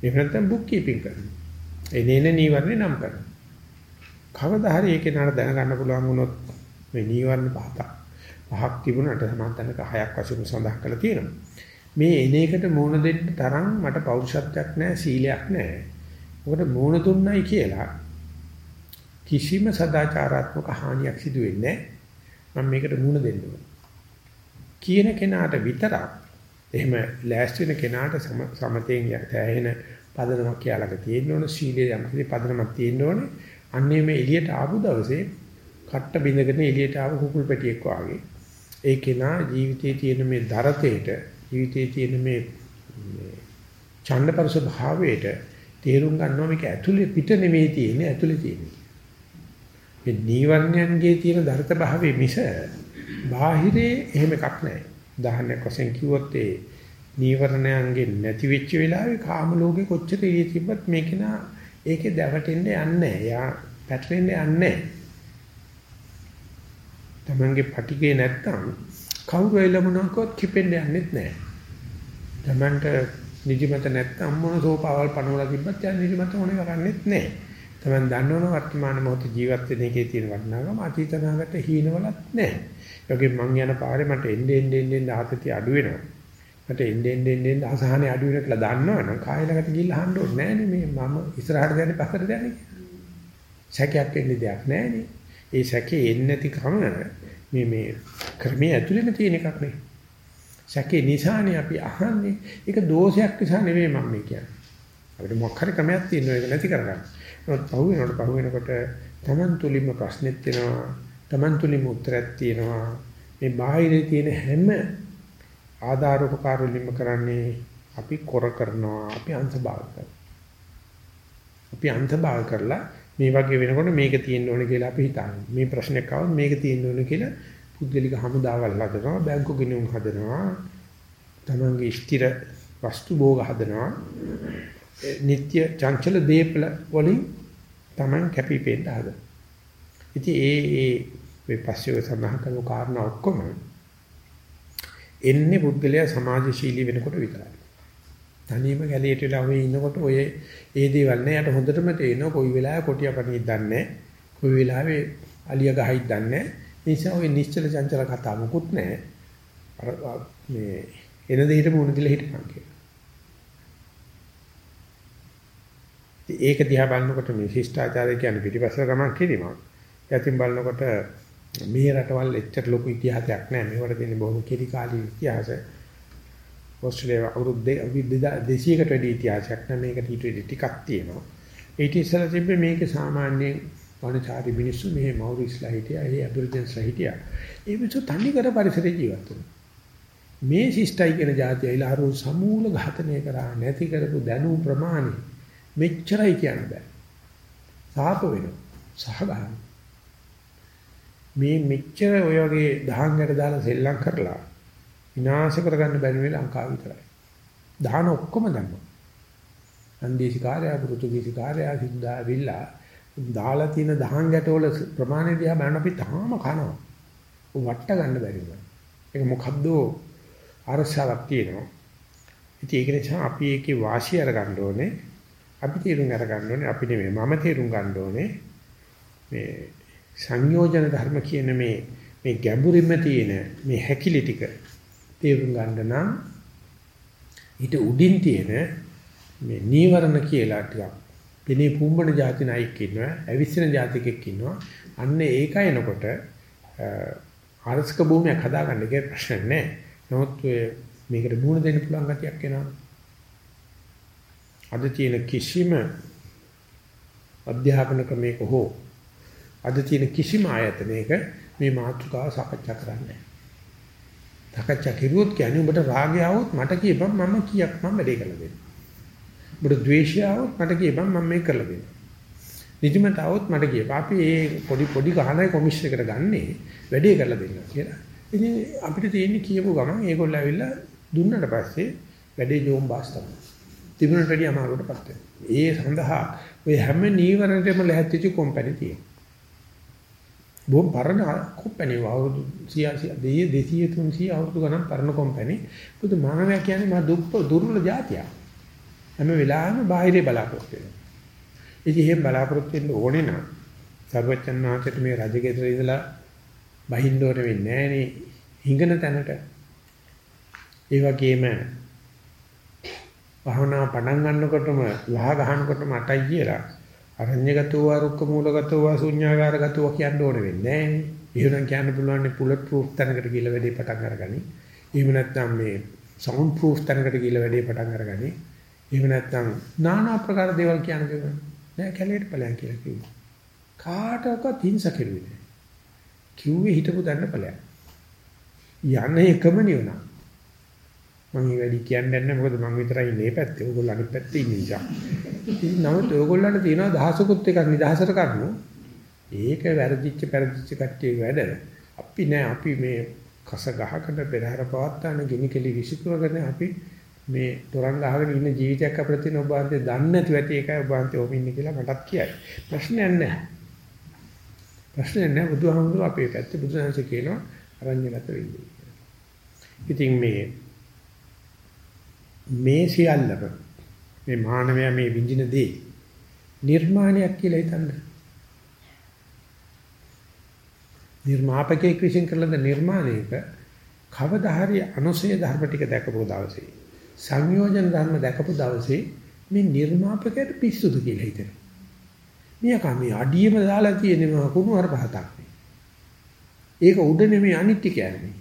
එහෙම නැත්නම් බුක් කීපින් කරනවා. එනේන නීවරණ නම් කරනවා. කවදා හරි ඒකේ නඩ දැනගන්න පුළුවන් වුණොත් මේ නීවරණ පහක් පහක් තිබුණාට සමාන්තරක හයක් වශයෙන් සඳහන් කරලා තියෙනවා මේ එන එකට මූණ දෙන්න තරම් මට පෞරුෂත්වයක් නැහැ සීලයක් නැහැ. මොකද මූණ දුන්නයි කියලා කිසිම සදාචාරාත්මක හානියක් සිදු වෙන්නේ නැහැ. මම මේකට මූණ දෙන්න කියන කෙනාට විතරක් එහෙම ලෑස්ති වෙන කෙනාට සමතෙන් යැහෙන පදනමක් කියලාක තියෙන්න ඕන සීලයේ යම් කිසි පදනමක් තියෙන්න ඕනේ. අන්නේ මේ එළියට ආපු දවසේ කට්ට බිඳගෙන එළියට ආව කුකුල් පැටියෙක් වාගේ ඒ කෙනා ජීවිතයේ තියෙන මේ දරතේට ජීවිතයේ තියෙන මේ ඡන්දපරස භාවයට තේරුම් ගන්නවා මේක ඇතුලේ පිට නෙමෙයි තියෙන්නේ ඇතුලේ තියෙන්නේ. මේ නීවරණයන්ගේ තියෙන දරත භාවයේ මිස බාහිරේ එහෙම එකක් නැහැ. උදාහරණයක් වශයෙන් කිව්වොත් ඒ නීවරණයන්ගේ නැති වෙච්ච වෙලාවේ කාම ලෝකේ කොච්චර ඉලිය තිබ්බත් මේක නා ඒකේ දැවටෙන්න යන්නේ නැහැ. යා පැටලෙන්න යන්නේ නැහැ. තමන්ගේ පටිගේ නැත්තම් කවුරු එළමුණකොත් කිපෙන්න යන්නෙත් නැහැ. තමන්ට නිදිමත නැත්තම් මොන සෝපාවල් පනවලා තිබ්බත් යා නිදිමත මොනේ කරන්නේත් නැහැ. තමන් දන්නවන වර්තමාන මොහොත ජීවත් වෙන එකේ තියෙන වටිනාකම අතීත නාගත හීනවලත් නැහැ. ඒකෙන් මං යන පාරේ මට එන්නේ එන්නේ එන්නේ ආතතිය අඩු වෙනවා. මට එන්නේ එන්නේ එන්නේ අසහනේ අඩු වෙන කියලා දන්නවනම් කායලකට ගිහිල්ලා අහන්න ඕනේ නෑනේ මේ මම ඉස්සරහට දැන්නේ පස්සට දැන්නේ. සැකයක් වෙන්න දෙයක් නෑනේ. ඒ සැකේ එන්නේ නැති කම මේ මේ ක්‍රමයේ ඇතුළේම තියෙන එකක් නේ. සැකේ නිසානේ අපි අහන්නේ. ඒක දෝෂයක් නිසා නෙවෙයි මම මේ කියන්නේ. අපිට මොකක් හරි ක්‍රමයක් තියෙනවා ඒක නැති කරගන්න. නමුත් පහු වෙනකොට පහු වෙනකොට Taman තුලින්ම ප්‍රශ්නෙත් තියෙනවා. Taman තුලින්ම උත්තරයක් තියෙනවා. මේ බාහිරේ තියෙන හැම ආධාර උපකාර වලින්ම කරන්නේ අපි කොර කරනවා. අපි අංශභාග කරනවා. අපි අංශභාග කරලා මේ වගේ වෙනකොට මේක තියෙන්න ඕනේ කියලා අපි හිතන්නේ. මේ ප්‍රශ්නයක් ආවොත් මේක තියෙන්න ඕනේ කියලා පුද්ගලික හමුදාවල් හදනවා, බැංකු ගිණුම් හදනවා, තමන්ගේ ස්ථිර වස්තු භෝග හදනවා. නিত্য චංචල දීපල වලින් තමන් කැපිපෙන්න හදනවා. ඉතින් ඒ ඒ විපස්සය සඳහන් කරන කාරණා ඔක්කොම එන්නේ පුද්ගලයා සමාජශීලී වෙනකොට විතරයි. තනියම ගැලියට වෙලා ඔය ඉන්නකොට ඔය ඒ දේවල් නෑ යට හොඳටම තේරෙනවා කොයි වෙලාවෙ කොටිය පණියක් දන්නේ කොයි වෙලාවෙ අලිය ගහයි දන්නේ නිසා ඔය නිශ්චල චංචල කතා මොකුත් නෑ අර මේ එන දෙයට මුණ දීලා හිටපන් කියලා. ඒක දිහා බලනකොට මේ ශිෂ්ටාචාරය කියන්නේ පිටිපස්සට ගමන් කිරීමක්. යතින් බලනකොට මේ රටවල් එච්චර ලොකු ඉතිහාසයක් නෑ. මේවට තියෙන බොහොම කිරි කාලී ඉතිහාසය. ඕස්ට්‍රේලියාව අවුරුදු 200කට වැඩි ඉතිහාසයක් නෑ. මේකට ඊට වැඩි ටිකක් තියෙනවා. ඊට ඉස්සෙල්ලා තිබ්බේ මේක සාමාන්‍යයෙන් වනචාරි මිනිස්සු මෙහි මවුරිස්ලා හිටියා, ඒ ඇබරිජන්ස්ලා හිටියා. ඒ මිනිස්සු තනි කර පරිසරයේ ජීවත් වුණා. මේ ශිෂ්ටයි කියන જાතිය ඉලහරු සමූල ඝාතනය කරා නැති කරපු දැනුම් ප්‍රමාණය මෙච්චරයි කියන්න බෑ. සාප වෙනවා. සහ ගන්න. මේ මෙච්චර ඔය වගේ දහංගට දාලා සෙල්ලම් කරලා විනාශ කරගන්න බැරි වෙලා ලංකාව විතරයි. දාන ඔක්කොම දන්නවා. අන්දේසි කාර්යය, පෘතුගීසි කාර්යය, සිද්ධා විල්ලා දාලා තියෙන දහං ගැටවල ප්‍රමාණය දිහා බලන අපි තාම කනවා. වට ගන්න බැරි වෙනවා. ඒක මොකද්ද අරසාවක් තියෙනවා. ඉතින් ඒක නිසා අපි ඒකේ වාසිය අරගන්න ඕනේ. අපි තීරුම් අරගන්න ඕනේ. අපි නෙමෙයි මම තීරුම් ගන්න ඕනේ. මේ සංයෝජන ධර්ම කියන මේ මේ ගැඹුරින්ම තියෙන මේ හැකිලි ටික තේරුම් ගන්න නම් ඊට උඩින් තියෙන මේ නීවරණ කියලා ටිකක්. පිනේ පුම්බන જાති නයික් ඉන්නවා අවිස්සන જાතිකෙක් ඉන්නවා. අන්න ඒක එනකොට ආරස්ක භූමියක් හදාගන්න එක ප්‍රශ්න නැහැ. නමුත් මේකට මුහුණ දෙන්න පුළුවන් ගතියක් එනවා. අද තියෙන කිසිම අධ්‍යාපන ක්‍රමයක හෝ අද තියෙන කිසිම ආයතනයක මේ මාතෘකාව සාකච්ඡා කරන්නේ නැහැ. සාකච්ඡා කෙරුවොත් කියන්නේ උඹට රාගය આવොත් මට කියපන් මම කීයක් මම වැඩේ කරලා දෙන්න. උඹට ද්වේෂය આવොත් මට කියපන් මම මේක කරලා දෙන්න. නිදිමත આવොත් මට කියපන් අපි මේ පොඩි පොඩි ගහනයි කොමිස් එකට ගන්නෙ වැඩේ කරලා දෙන්න කියලා. ඉතින් අපිට තියෙන්නේ කියපු ගමන් ඒගොල්ලෝ ඇවිල්ලා දුන්නට පස්සේ වැඩේ ජෝම් බාස් තමයි. තිබුණට වැඩිය අමාරුවටපත් වෙනවා. ඒ සඳහා ඔය හැම නීවරණයකම ලැහැත්තිච්ච කොම්පැනි තියෙනවා. බොහොම පරණ කොම්පැනි අවුරුදු 100 200 300 අවුරුදු ගණන් පරණ කොම්පැනි. බුදු මානවයා කියන්නේ මා දුප්ප දුර්වල જાතියක්. හැම වෙලාවෙම බාහිරේ බලාපොරොත්තු වෙනවා. ඉතින් එහෙම බලාපොරොත්තු වෙන්න ඕනේ නම් සර්වචන් වහන්සේට මේ රජගෙදර ඉඳලා බහින්න ඕන වෙන්නේ නැහනේ. හිඟන තැනට. ඒ වගේම භාවනා පටන් ගන්නකොටම ලහ ගහනකොටම අටයි කියලා අරඤ්‍යගතව රුක්ක මූලගතව ශුන්‍යාකාරගතව කියන්න ඕන වෙන්නේ නැහැ. එහෙනම් කියන්න පුළුවන් පුලට් ප්‍රූෆ් තැනකට ගිහලා වැඩේ පටන් අරගනි. එහෙම නැත්නම් මේ සවුන්ඩ් ප්‍රූෆ් තැනකට ගිහලා වැඩේ පටන් අරගනි. එහෙම නැත්නම් নানা ආකාර දේවල් කියන්න දෙනවා. නෑ කැලේට ඵලයන් කියලා කිව්වා. කාටවත් හිංස කෙරුවේ නෑ. කිව්වේ හිටපු දන්න ඵලයන්. යන්න එකම නියුණා. මම මේ වැඩි කියන්නේ නැහැ මොකද මම විතරයි ඉන්නේ පැත්තේ. ඕගොල්ලෝ අනිත් පැත්තේ ඉන්න නිසා. ඉතින් නමුත් ඕගොල්ලන්ට තියෙනවා දහසකුත් එකක් නිදහසට කරනු. ඒක වැරදිච්ච පෙරදිච්ච කට්ටිය වැඩ. අපි නෑ අපි මේ කස ගහකට පෙරහැර පවත්තාන ගිනි කෙලි විසිතුවගෙන අපි මේ තොරන් ගහගෙන ඉන්න ජීවිතයක් අපිට තියෙන ඔබ අන්තේ දන්නේ නැති වැටි එකයි ඔබ අන්තේ ඔබ ඉන්නේ කියලා මටත් කියයි. ප්‍රශ්නයක් නැහැ. ප්‍රශ්නයක් නැහැ බුදුහාමුදුරුවෝ අපේ පැත්තේ බුදුසසුන කියනවා අරඤ්‍යගත වෙන්නේ. ඉතින් මේ මේ සියල්ලම මේ මානවයා මේ විඳින දේ නිර්මාණයක් කියලා හිතන්න. නිර්මාපකයෙක් විසින් කරන නිර්මාණයක කවදා හරි අනුසය ධර්ම ටික දැකපු දවසේ සංයෝජන ධර්ම දැකපු දවසේ මේ නිර්මාපකයට පිස්සුද කියලා හිතෙනවා. මියා කමී අඩියම දාලා තියෙන මහ කුණු අර පහතක්. ඒක උඩ නෙමෙයි අනිත්‍ය කියන්නේ.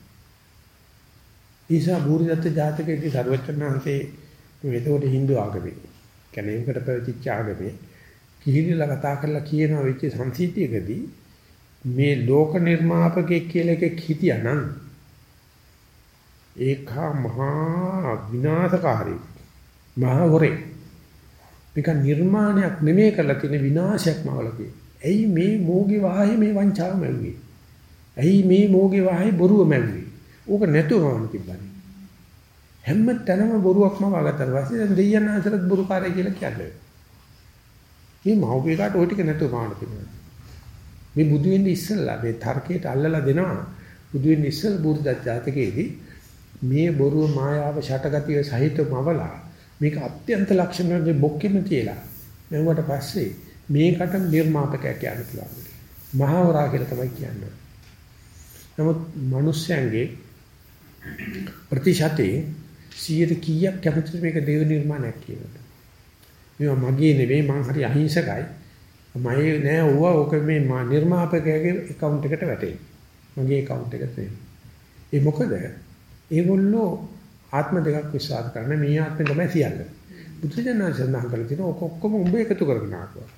ඊසා බුරිදත්ත ජාතකයේදී සර්වචත්තනාංශේ මේතකොට Hindu ආගමේ කැලේකට පැවතිච්ච ආගමේ කිහිලිලා කතා කරලා කියනවා වෙච්ච සංසිද්ධියකදී මේ ලෝක නිර්මාපකෙක් කියලා එකෙක් හිටියානම් ඒක මහා විනාශකාරී මහා හොරේ මේක නිර්මාණයක් නෙමෙයි කරලා තියෙන විනාශයක්ම වලකේ. ඇයි මේ මෝගේ වාහේ මේ වංචාව මැව්වේ? ඇයි මේ මෝගේ වාහේ බොරුව මැව්වේ? ඕක නැතුවම තිබ්බනේ. හැම තැනම බොරුවක්ම වගතර පස්සේ දැන් දෙයයන් අතරත් බොරුකාරය කියලා කියන්නේ. මේ මෞපියකට ওই ටික නැතුව මාන තිබුණා. මේ බුදු වෙන්නේ ඉස්සෙල්ලා මේ තර්කයට අල්ලලා දෙනවා. බුදු වෙන්නේ ඉස්සෙල්ලා බුද්ධ ජාතකයේදී මේ බොරුව මායාව ෂටගතිය සහිතවමවලා මේක අත්‍යන්ත ලක්ෂණවලදී බොක්කෙම තියලා මෙව්වට පස්සේ මේකට නිර්මාපකයා කියන්න පුළුවන්. මහවරා කියලා තමයි කියන්නේ. නමුත් මිනිස්යන්ගේ ප්‍රතිශතේ 100 කීයක් කැමතිද මේක දේව නිර්මාණයක් කියනට. මේවා මගේ නෙවෙයි මං හරි අහිංසකයි. මම නෑ ඕවා ඕක මේ නිර්මාපකයාගේ account එකට වැටේ. මගේ account එකට නෙවෙයි. ඒ මොකද? ඒගොල්ලෝ ආත්ම දෙකක් විශ්වාස කරන මේ ආත්මෙ තමයි සියල්ල. බුදුසසුන සඳහන් කරලා තියෙනවා ඔක්කොම උඹ එකතු කරගෙන ආවා.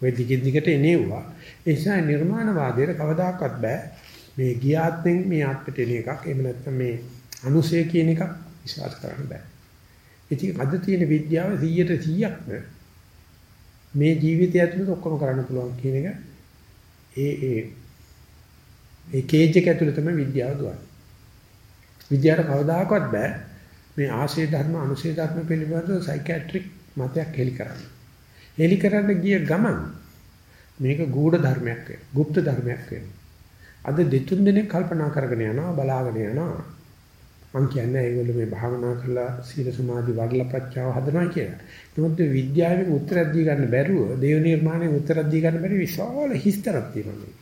ඔය දිගින් දිගට එනේවා. ඒ නිසා නිර්මාණවාදයට කවදාකවත් බෑ මේ ගියාත්මෙන් මේ ආත්මට එන එකක්. එහෙම නැත්නම් මේ අනුසය කියන එකක් විශ්වාස කරන්න බෑ. ඉතින් අද තියෙන විද්‍යාව 100ට 100ක්ම මේ ජීවිතය ඇතුළත ඔක්කොම කරන්න පුළුවන් කියන එක ඒ ඒ ඒ කේජ් එක ඇතුළත තමයි විද්‍යාව දුවන්නේ. විද්‍යාවට කවදාකවත් බෑ මේ ආශේ ධර්ම අනුශේ ධර්ම පිළිබඳව සයිකියාට්‍රික් මතයක් හෙලි කරන්න. හෙලි කරන්න ගිය ගමන් මේක ගූඪ ධර්මයක් වෙනවා. গুপ্ত ධර්මයක් වෙනවා. අද දෙතුන් දිනක් කල්පනා කරගෙන යනවා බලාගෙන යනවා. මම කියන්නේ ඒගොල්ලෝ මේ භාවනා කරලා සීල සමාධි වඩලා ප්‍රඥාව හදනවා කියලා. නමුත් විද්‍යාවෙන් උත්තරයක් දී ගන්න බැරුව දේව නිර්මාණයෙන් උත්තරයක් දී ගන්න බැරි විශාල හිස්තරක් තියෙනවා.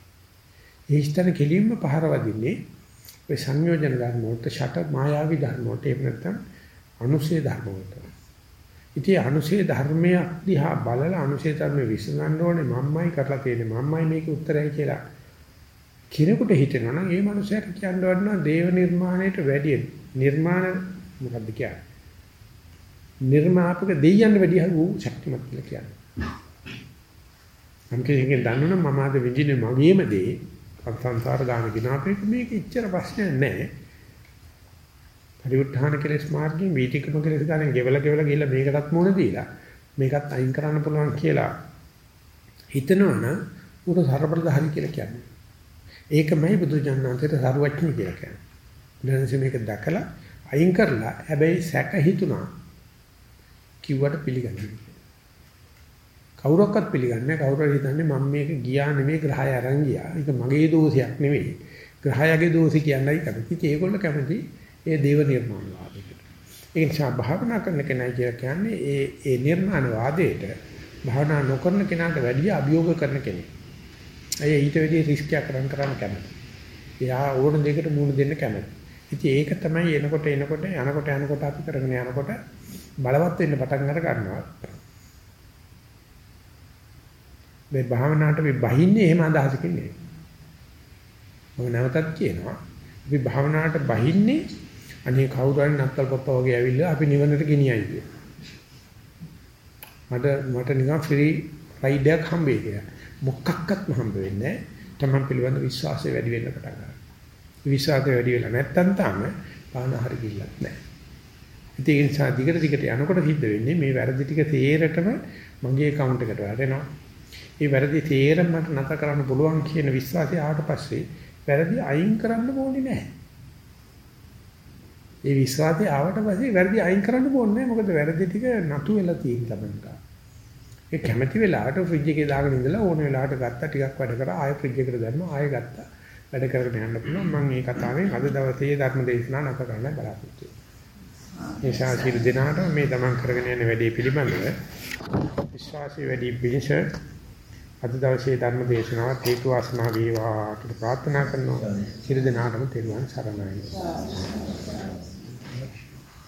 ඒ හිස්තර කෙලින්ම පහර වදින්නේ ඒ සංයෝජන ධර්ම වලට ෂට මායාවී ධර්ම වලට එහෙම නැත්නම් අනුශේ ධර්ම වලට. ඉතින් අනුශේ ධර්මයේ දිහා බලලා අනුශේ ධර්මයේ විසඳන්න ඕනේ මම්මයි කරලා තියෙන්නේ මම්මයි මේක උත්තරයි කියලා. කෙනෙකුට හිතෙනවා නම් ඒ මනුස්සයාට කියන්න වඩනවා දේව නිර්මාණයට වැඩිය නිර්මාණ මොකද්ද කියන්නේ? නිර්මාපක දෙයියන් වැඩි වූ ශක්තිමත් කියලා කියන්නේ. මම කියන්නේ දන්නවනම් මම අද විඳින්නේ මගේම දේ සංසාර ගාන ගිනාපේක මේක ඉච්චර ප්‍රශ්නයක් නැහැ. පරිඋත්ථාන කෙලස් මාර්ගයෙන් වීතිකම කෙලස් ගානේ ගෙවල ගෙවල ගිහලා මේකටත් මුණ දීලා මේකත් අයින් කරන්න පුළුවන් කියලා හිතනවනම් උට සරබලධාරි කියලා කියන්නේ. ඒකමයි බුදු ජානනාන්තයට සරුවච්චි කියලා කියන්නේ. ඊළඟට මේක දැකලා අයින් කරලා හැබැයි සැක හිතුණා කිව්වට පිළිගන්නේ. කවුරක්වත් පිළිගන්නේ කවුරු හිතන්නේ මම මේක ගියා නෙමෙයි ග්‍රහය අරන් ගියා. ඒක මගේ දෝෂයක් නෙමෙයි. ග්‍රහයගේ දෝෂي කියන්නයි කැමති. ඒගොල්ලෝ කැමති ඒ දේව නිර්මාණවාදයට. ඒ නිසා භාවනා කරන කෙනා කියන්නේ ඒ ඒ නිර්මාණවාදයට භාවනා නොකරන කෙනාට වැඩිය අභියෝග කරන කෙනෙක්. අය ඊට වැඩි රිස්ක් එකක් කරන් කරන්න කැමති. එයා ඕන දෙයකට මුහුණ දෙන්න කැමති. ඉතින් ඒක තමයි එනකොට එනකොට යනකොට යනකොට අපි කරගෙන යනකොට බලවත් වෙන්න පටන් අර ගන්නවා. මේ භාවනාවට මේ බහින්නේ එහෙම අදහසකින් නෙවෙයි. මම නැවතත් කියනවා අපි භාවනාවට බහින්නේ අනේ කවුරු හරි නත්තල් පප්පා වගේ ඇවිල්ලා අපි නිවනට ගෙනියයි කිය. මට මට නිකන් ෆ්‍රී රයිඩ් එකක් හම්බෙයි කියලා. මොකක්වත්ම හම්බ වෙන්නේ නැහැ. තමන් පිළිබඳ විශ්වාසය වැඩි වෙන්න පටන් ගන්නවා. විශ්වාසය වැඩි වෙලා නැත්තම් තාම පාන හරි ගිල්ලක් නැහැ. ඒ නිසා දිගට දිගට යනකොට සිද්ධ වෙන්නේ මේ වැරදි ටික තේරෙටම මගේ account එකට වැටෙනවා. ඒ වැරදි තේරෙම මට නැත කරන්න පුළුවන් කියන විශ්වාසය ආවට පස්සේ වැරදි අයින් කරන්න ඕනේ නැහැ. ඒ විශ්වාසය ආවට පස්සේ වැරදි අයින් කරන්න ඕනේ නැහැ. මොකද වැරදි ටික නතු වෙලා තියෙන ලබනවා. ඒ කැමැති වෙලාවට ෆ්‍රිජ් එකේ දාගෙන ඉඳලා ඕන වෙලාවට ගත්තා ටිකක් වැඩ කරා ආයෙ ෆ්‍රිජ් එකට දැම්මා ආයෙ ගත්තා. වැඩ කරගෙන යන්න පුළුවන්. මම මේ කතාවෙන් අද දවසේ ධර්ම දේශනා නැත කරන්න බලාපොරොත්තු වෙනවා. ඒ ශාසීල දිනාට මේ තමන් කරගෙන යන වැඩේ පිළිබඳව විශ්වාසී වැඩි පිණිස අද දවසේ ධර්ම දේශනාවත් හේතු වාසනා වේවා කියලා ප්‍රාර්ථනා කරනවා. සියලු දෙනාටම තෙරුවන් සරණයි.